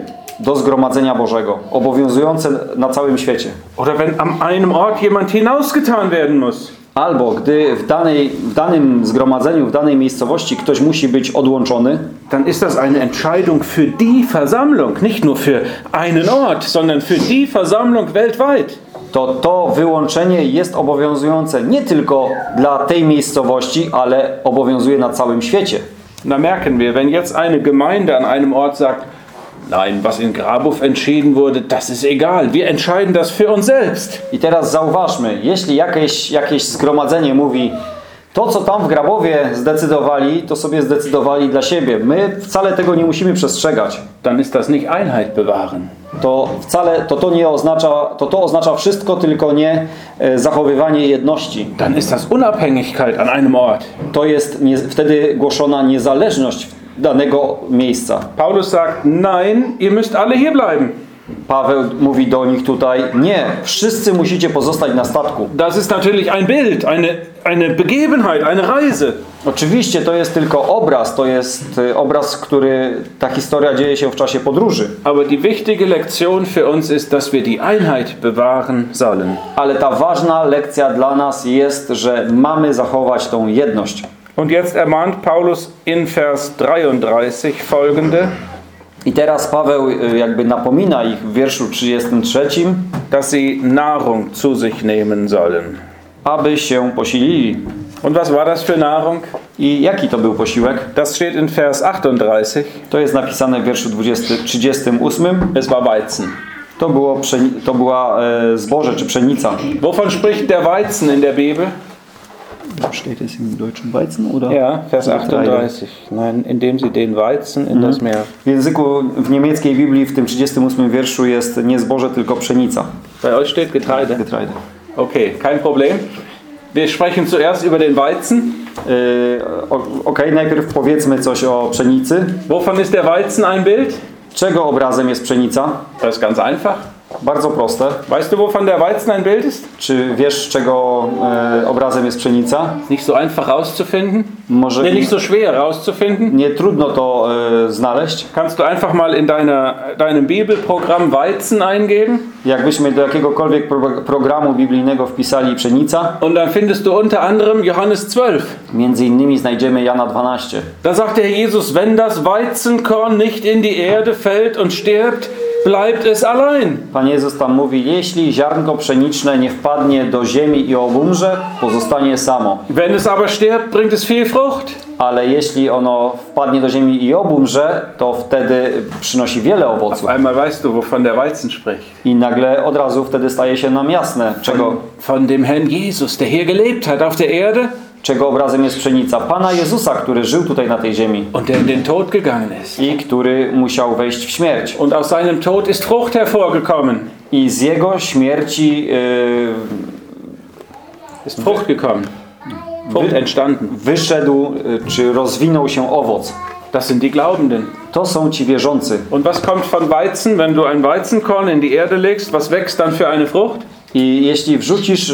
S2: do zgromadzenia Bożego, obowiązujące na całym świecie.
S1: Oder wenn am einem Ort jemand hinausgetan werden muss.
S2: Albo gdy w, danej, w danym zgromadzeniu, w danej miejscowości ktoś musi być odłączony,
S1: dann ist das eine Entscheidung für die Versammlung, nicht nur für einen Ort, sondern für die Versammlung weltweit.
S2: to to wyłączenie jest obowiązujące nie tylko dla tej miejscowości, ale obowiązuje na całym świecie.
S1: Da merken wir, wenn jetzt eine Gemeinde an einem Ort sagt, nein, was in Grabow entschieden wurde, das ist egal, wir entscheiden das für uns selbst.
S2: I teraz zauważmy, jeśli jakieś, jakieś zgromadzenie mówi, to co tam w Grabowie zdecydowali, to sobie zdecydowali dla siebie. My wcale tego nie musimy przestrzegać.
S1: Dann ist das nicht Einheit bewahren.
S2: To wcale to, to nie oznacza, to, to oznacza wszystko, tylko nie e, zachowywanie jedności.
S1: Dann ist das Unabhängigkeit an einem Ort.
S2: To jest nie, wtedy głoszona niezależność danego miejsca.
S1: Paulus sagt, nein, ihr müsst alle hier bleiben.
S2: Paweł mówi do nich tutaj, nie, wszyscy musicie pozostać na statku.
S1: Das ist natürlich ein Bild, eine, eine Begebenheit, eine Reise.
S2: Oczywiście to jest tylko obraz, to jest e, obraz, który ta historia dzieje się w czasie podróży.
S1: Aber die wichtige Lektion für uns ist, dass wir die Einheit bewahren sollen.
S2: Ale ta ważna lekcja dla nas jest, że mamy zachować tą jedność.
S1: Und jetzt ermahnt Paulus in Vers 33 folgende,
S2: I teraz Paweł y, jakby napomina ich w wierszu 33,
S1: dass sie Nahrung zu sich nehmen sollen.
S2: aby się posilili.
S1: Und was war das für Nahrung?
S2: I jaki to był posiłek?
S1: Das steht in Vers 38.
S2: To jest napisane w wierszu 20, 38.
S1: Es war Weizen.
S2: To, było to była e, zboże czy pszenica.
S1: Wovon spricht der Weizen in der Bibel?
S2: Steht es im deutschen Weizen oder?
S1: Ja, Vers
S2: Getreide.
S1: 38. Nein, indem sie den Weizen in das Meer.
S2: W języku, w niemieckiej Biblii w tym 38 wierszu jest nie zboże, tylko pszenica.
S1: Bei euch steht Getreide.
S2: Getreide.
S1: Okay, kein Problem. Wir sprechen zuerst über den Weizen.
S2: Yy, o- Okej, najpierw powiedzmy coś o pszenicy.
S1: Wovon ist der Weizen ein Bild?
S2: Czego obrazem jest pszenica?
S1: Das ist ganz einfach.
S2: Bardzo proste.
S1: Weißt du, wovon der Weizen ein Bild ist?
S2: Czy wiesz, czego e, obrazem jest pszenica?
S1: Nicht so einfach rauszufinden.
S2: Może
S1: Nee, nicht so schwer rauszufinden.
S2: nie trudno to e, znaleźć.
S1: Kannst du einfach mal in deiner, deinem Bibelprogramm Weizen eingeben
S2: Jakbyśmy do jakiegokolwiek pro, programu biblijnego wpisali pszenica,
S1: und dann findest du unter anderem Johannes 12.
S2: między innymi znajdziemy Jana 12.
S1: Da sagt der Jesus, wenn das Weizenkorn nicht in die Erde fällt und stirbt, bleibt es allein.
S2: Pan Jezus tam mówi, jeśli ziarnko pszeniczne nie wpadnie do ziemi i obumrze, pozostanie samo.
S1: Wenn es aber stirbt, bringt es viel Frucht.
S2: Ale jeśli ono wpadnie do ziemi i obumrze, to wtedy przynosi wiele
S1: Auf
S2: owoców.
S1: einmal weißt du, wovon der Weizen spricht.
S2: I nagle od razu wtedy staje się nam jasne, czego,
S1: Von dem Herrn Jesus, der hier gelebt hat auf der Erde
S2: czego obrazem jest pszenica. Pana Jezusa, który żył tutaj na tej ziemi
S1: und der in den Tod gegangen ist.
S2: i który musiał wejść w śmierć.
S1: Und aus seinem Tod ist Frucht hervorgekommen.
S2: I z jego śmierci yy,
S1: Ist Frucht gekommen. Frucht entstanden.
S2: wyszedł, yy, czy rozwinął się owoc.
S1: Das sind die Glaubenden.
S2: To są ci wierzący.
S1: Und was kommt von Weizen, wenn du ein Weizenkorn in die Erde legst? Was wächst dann für eine Frucht?
S2: I jeśli wrzucisz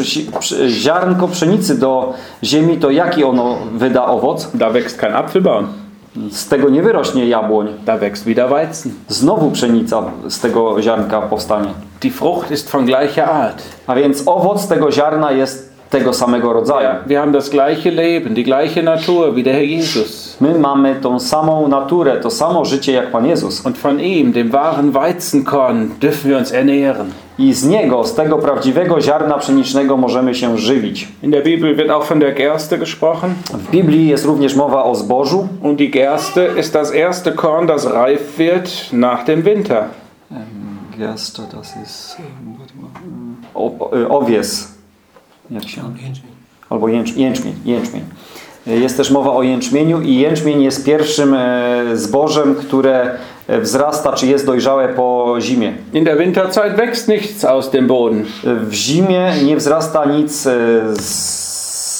S2: ziarnko pszenicy do ziemi, to jaki ono wyda owoc?
S1: Da wächst kein Apfelbaum.
S2: Z tego nie wyrośnie jabłoń.
S1: Da wächst wieder Weizen.
S2: Znowu pszenica z tego ziarnka powstanie.
S1: Die Frucht ist von gleicher Art.
S2: A więc owoc tego ziarna jest tego samego rodzaju.
S1: Wir haben das gleiche Leben, die gleiche Natur wie der Herr Jesus.
S2: My mamy tą samą naturę, to samo życie jak Pan Jezus.
S1: Und von ihm, dem wahren Weizenkorn, dürfen wir uns ernähren.
S2: I z niego, z tego prawdziwego ziarna pszenicznego możemy się żywić.
S1: In der Bibel wird auch von der Gerste gesprochen.
S2: W Biblii jest również mowa o zbożu.
S1: Und die Gerste ist das erste Korn, das reif wird nach dem Winter.
S2: Gesta, das ist... O, o, owies. Jak się... Albo jęcz, jęczmień, jęczmień. Jest też mowa o jęczmieniu i jęczmień jest pierwszym e, zbożem, które e, wzrasta czy jest dojrzałe po zimie.
S1: In der Winterzeit wächst nichts aus dem Boden.
S2: W zimie nie wzrasta nic e, z,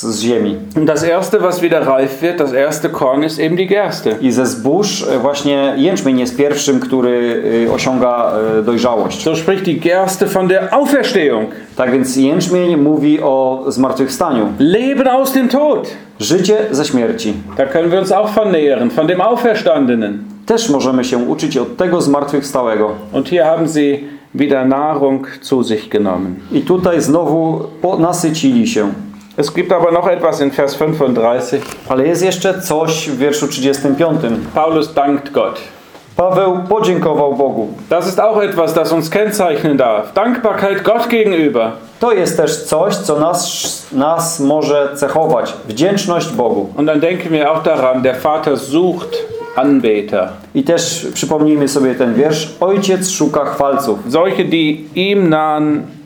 S2: z ziemi.
S1: Das erste, was wieder reif wird, das erste Korn ist eben die Gerste.
S2: I ze zbóż e, właśnie jęczmień jest pierwszym, który e, osiąga e, dojrzałość.
S1: So spricht die Gerste von der Auferstehung.
S2: Tak więc jęczmień mówi o zmartwychwstaniu.
S1: Leben aus dem Tod.
S2: Życie ze śmierci.
S1: Da können wir uns auch von nähren, von dem Auferstandenen.
S2: Też możemy się uczyć od tego zmartwychwstałego.
S1: Und hier haben sie wieder Nahrung zu sich genommen.
S2: I tutaj znowu nasycili się.
S1: Es gibt aber noch etwas in Vers 35.
S2: Ale jest jeszcze coś w wierszu 35.
S1: Paulus dankt Gott.
S2: Paweł podziękował Bogu.
S1: Das ist auch etwas, das uns kennzeichnen darf. Dankbarkeit Gott gegenüber.
S2: To jest też coś, co nas, nas może cechować. Wdzięczność Bogu.
S1: Und dann denken wir auch daran, der Vater sucht Anbeter.
S2: I też przypomnijmy sobie ten wiersz. Ojciec szuka chwalców.
S1: Solche, die ihm nahen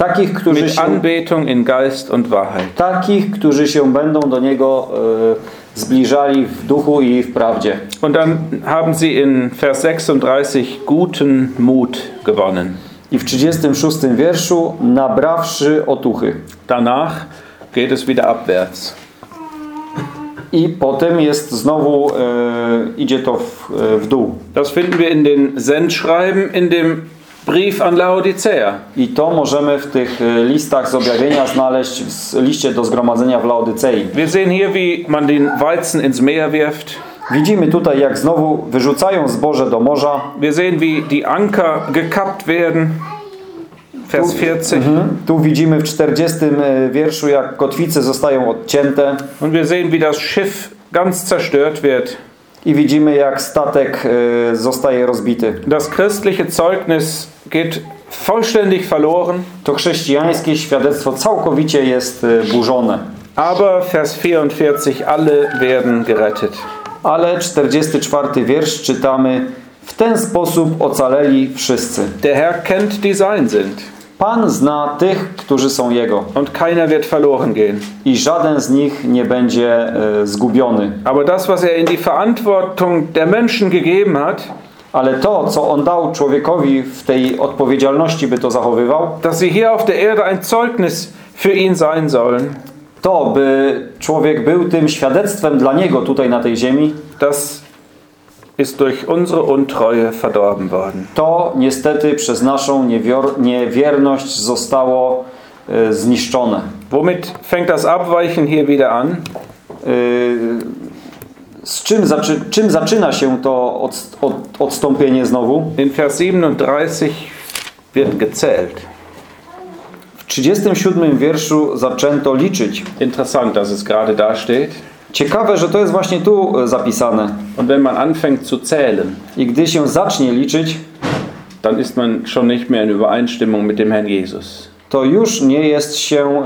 S2: Takich, którzy
S1: mit
S2: się,
S1: Anbetung in Geist und Wahrheit.
S2: takich, którzy się będą do Niego e, zbliżali w duchu i w prawdzie.
S1: Und dann haben sie in Vers 36 guten Mut gewonnen.
S2: I w 36 wierszu nabrawszy otuchy.
S1: Danach geht es wieder abwärts.
S2: I potem jest znowu, e, idzie to w, e, w dół.
S1: Das finden wir in den Sendschreiben, in dem Brief an Laodicea.
S2: I to możemy w tych e, listach z objawienia znaleźć w liście do zgromadzenia w Laodycei.
S1: Wir sehen hier, wie man den Weizen ins Meer wirft.
S2: Widzimy tutaj, jak znowu wyrzucają zboże do morza.
S1: Wir sehen, wie die Anker gekappt werden. Vers 40.
S2: Mhm. Tu widzimy w 40 e, wierszu, jak kotwice zostają odcięte.
S1: Und wir sehen, wie das Schiff ganz zerstört wird.
S2: I widzimy, jak statek e, zostaje rozbity.
S1: Das christliche Zeugnis geht vollständig verloren.
S2: To chrześcijańskie świadectwo całkowicie jest e, burzone.
S1: Aber Vers 44, alle werden gerettet.
S2: Ale 44 wiersz czytamy W ten sposób ocaleli wszyscy.
S1: Der Herr kennt, die sein sind.
S2: Pan zna tych, którzy są Jego
S1: Und keiner wird verloren gehen.
S2: i żaden z nich nie będzie e, zgubiony.
S1: Aber das, was er in die Verantwortung der Menschen gegeben hat,
S2: Ale to, co On dał człowiekowi w tej odpowiedzialności, by to zachowywał,
S1: dass sie hier auf der Erde ein Zeugnis für ihn sein sollen,
S2: to by człowiek był tym świadectwem dla Niego tutaj na tej ziemi,
S1: das ist durch unsere Untreue verdorben worden.
S2: to niestety przez naszą niewierność zostało e, zniszczone.
S1: Womit fängt das Abweichen hier wieder an?
S2: Y, Z czym, zaczy, czym zaczyna się to od, od, odstąpienie znowu?
S1: In Vers 37 wird gezählt.
S2: W 37 wierszu zaczęto liczyć.
S1: Interessant, dass es gerade da steht.
S2: Ciekawe, że to jest właśnie tu e, zapisane.
S1: Und wenn man anfängt zu zählen,
S2: I gdy się zacznie liczyć,
S1: dann ist man schon nicht mehr in Übereinstimmung mit dem Herrn Jesus.
S2: to już nie jest się e,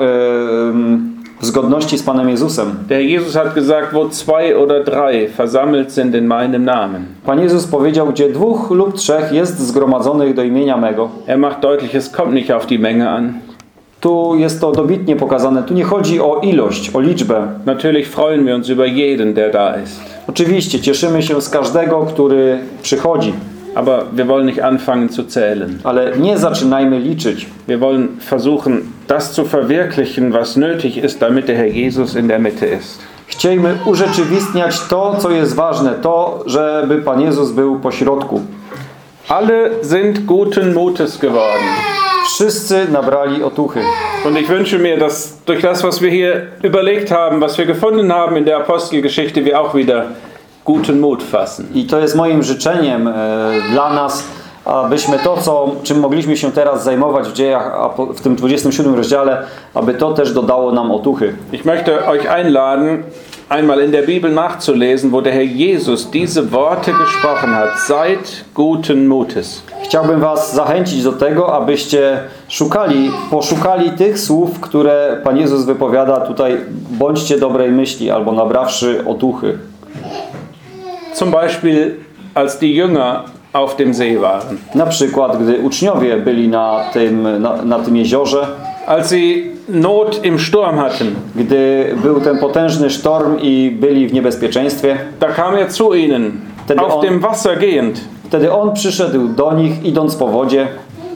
S2: w zgodności z Panem Jezusem.
S1: Der Jesus hat gesagt, wo zwei oder drei versammelt sind in meinem Namen.
S2: Pan Jezus powiedział, gdzie dwóch lub trzech jest zgromadzonych do imienia mego.
S1: Er macht deutlich, es kommt nicht auf die Menge an.
S2: Tu jest to dobitnie pokazane. Tu nie chodzi o ilość, o liczbę.
S1: Natürlich freuen wir uns über jeden, der da ist.
S2: Oczywiście cieszymy się z każdego, który przychodzi,
S1: Aber wir wollen nicht anfangen zu zählen.
S2: ale nie zaczynajmy liczyć.
S1: Wir wollen versuchen, das zu verwirklichen, was nötig ist, damit der Herr Jesus in der Mitte ist.
S2: Chciejmy urzeczywistniać to, co jest ważne, to, żeby Pan Jezus był po środku.
S1: Alle sind guten Mutes geworden.
S2: Wszyscy nabrali otuchy.
S1: Und ich wünsche mir, dass durch das, was wir hier überlegt haben, was wir gefunden haben in der Apostelgeschichte, wir auch wieder guten Mut fassen.
S2: I to jest moim życzeniem e, dla nas, abyśmy to, co, czym mogliśmy się teraz zajmować w dziejach, w tym 27 rozdziale, aby to też dodało nam otuchy.
S1: Ich möchte euch einladen, einmal in der Bibel nachzulesen, wo der Herr Jesus diese Worte gesprochen hat. Seid guten Mutes.
S2: Chciałbym Was zachęcić do tego, abyście szukali, poszukali tych słów, które Pan Jezus wypowiada tutaj, bądźcie dobrej myśli, albo nabrawszy otuchy.
S1: Zum Beispiel, als die Jünger auf dem See waren.
S2: Na przykład, gdy uczniowie byli na tym, na, na tym jeziorze,
S1: Als sie Not im Sturm hatten,
S2: gdy był ten potężny sztorm i byli w niebezpieczeństwie,
S1: da kam er zu ihnen,
S2: Denn
S1: auf
S2: on-
S1: dem Wasser gehend.
S2: wtedy On przyszedł do nich, idąc po wodzie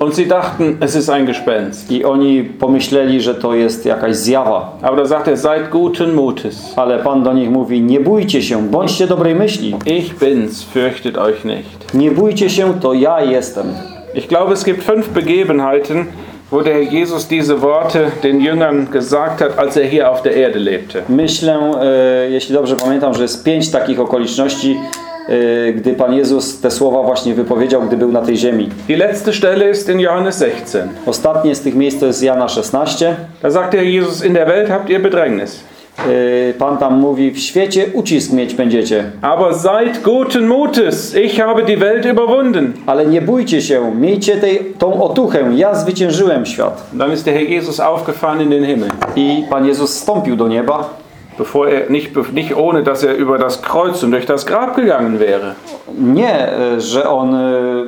S1: Und sie dachten, es ist ein Gespenst.
S2: i oni pomyśleli, że to jest jakaś zjawa.
S1: Aber sagt er, seid guten Mutes.
S2: Ale Pan do nich mówi, nie bójcie się, bądźcie dobrej myśli.
S1: Ich bin's, fürchtet euch nicht.
S2: Nie bójcie się, to ja jestem.
S1: Ich glaube, es gibt fünf Begebenheiten, wo der Herr Jesus diese Worte den Jüngern gesagt hat, als er hier auf der Erde lebte.
S2: Myślę, e, jeśli dobrze pamiętam, że jest pięć takich okoliczności, e, gdy Pan Jezus te słowa właśnie wypowiedział, gdy był na tej ziemi.
S1: Die letzte Stelle ist in Johannes 16.
S2: Ostatnie z tych miejsc to jest Jana 16.
S1: Da sagt der Herr Jesus, in der Welt habt ihr Bedrängnis.
S2: Yy, Pan tam mówi, w świecie ucisk mieć będziecie,
S1: Aber seid guten Mutes, ich habe die Welt überwunden.
S2: ale nie bójcie się, miejcie tej, tą otuchę, ja zwyciężyłem świat.
S1: Dann ist der Herr Jesus aufgefahren in den Himmel.
S2: I Pan Jezus wstąpił do nieba,
S1: Bevor er, nicht, nicht ohne, dass er über das Kreuz und durch das Grab gegangen wäre.
S2: nie, e, że On e,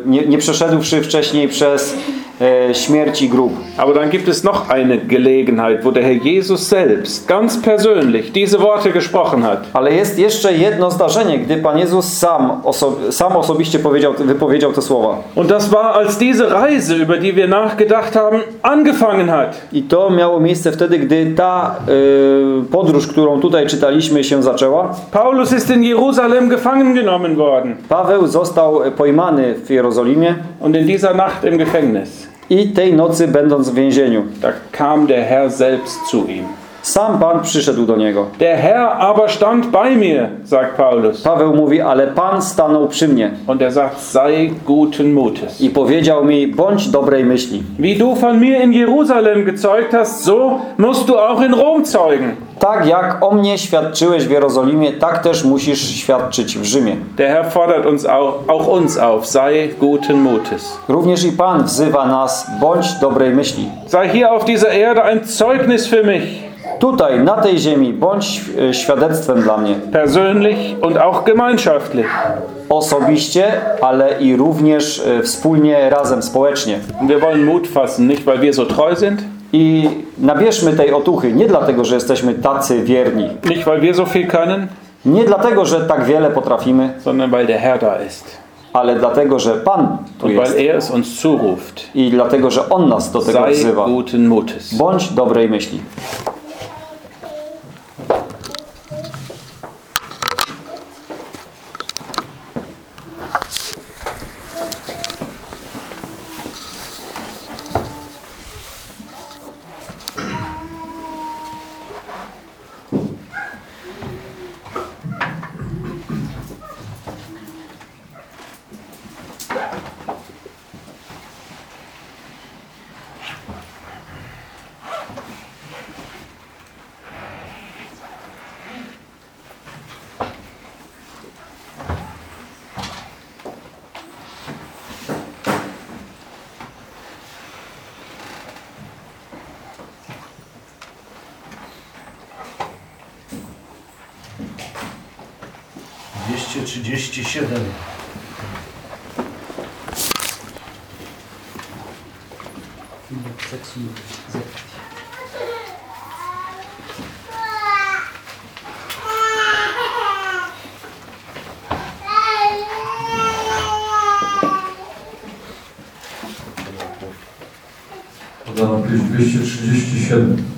S2: nie, nie przeszedłszy wcześniej przez e, śmierć i grób.
S1: Aber dann gibt es noch eine Gelegenheit, wo der Herr Jesus selbst ganz persönlich diese Worte gesprochen hat.
S2: Ale jest jeszcze jedno zdarzenie, gdy Pan Jezus sam, oso sam osobiście powiedział, wypowiedział te słowa.
S1: Und das war, als diese Reise, über die wir nachgedacht haben, angefangen hat.
S2: I to miało miejsce wtedy, gdy ta y, podróż, którą tutaj czytaliśmy, się zaczęła.
S1: Paulus ist in Jerusalem gefangen genommen worden
S2: Paweł został pojmany w Jerozolimie
S1: und in dieser Nacht im Gefängnis.
S2: I tej nocy, będąc w więzieniu,
S1: Da kam der Herr selbst zu ihm.
S2: Sam Pan przyszedł do niego.
S1: Der Herr aber stand bei mir, sagt Paulus.
S2: Paweł mówi, ale Pan stanął przy mnie
S1: Und er sagt, sei guten Mutes.
S2: i powiedział mi, bądź dobrej myśli.
S1: Wie du von mir in Jerusalem gezeugt hast, so musst du auch in Rom zeugen.
S2: Tak jak o mnie świadczyłeś w Jerozolimie, tak też musisz świadczyć w Rzymie.
S1: Der Herr fordert uns auch, auch uns auf, sei guten Mutes.
S2: Również i Pan wzywa nas, bądź dobrej myśli.
S1: Sei hier auf dieser Erde ein Zeugnis für mich,
S2: Tutaj, na tej ziemi, bądź e, świadectwem dla mnie.
S1: persönlich und auch gemeinschaftlich.
S2: Osobiście, ale i również e, wspólnie, razem, społecznie.
S1: Wir wollen Mut fassen, nicht weil wir so treu sind,
S2: I nabierzmy tej otuchy, nie dlatego, że jesteśmy tacy wierni,
S1: nicht weil wir so viel können,
S2: nie dlatego, że tak wiele potrafimy,
S1: sondern weil der Herr da ist.
S2: ale dlatego, że Pan tu
S1: Und
S2: jest
S1: er es uns zuruft,
S2: i dlatego, że On nas do tego
S1: sei
S2: wzywa.
S1: guten Mutes.
S2: Bądź dobrej myśli.
S3: Dwieście trzydzieści siedem.
S4: Podano pieśń 237.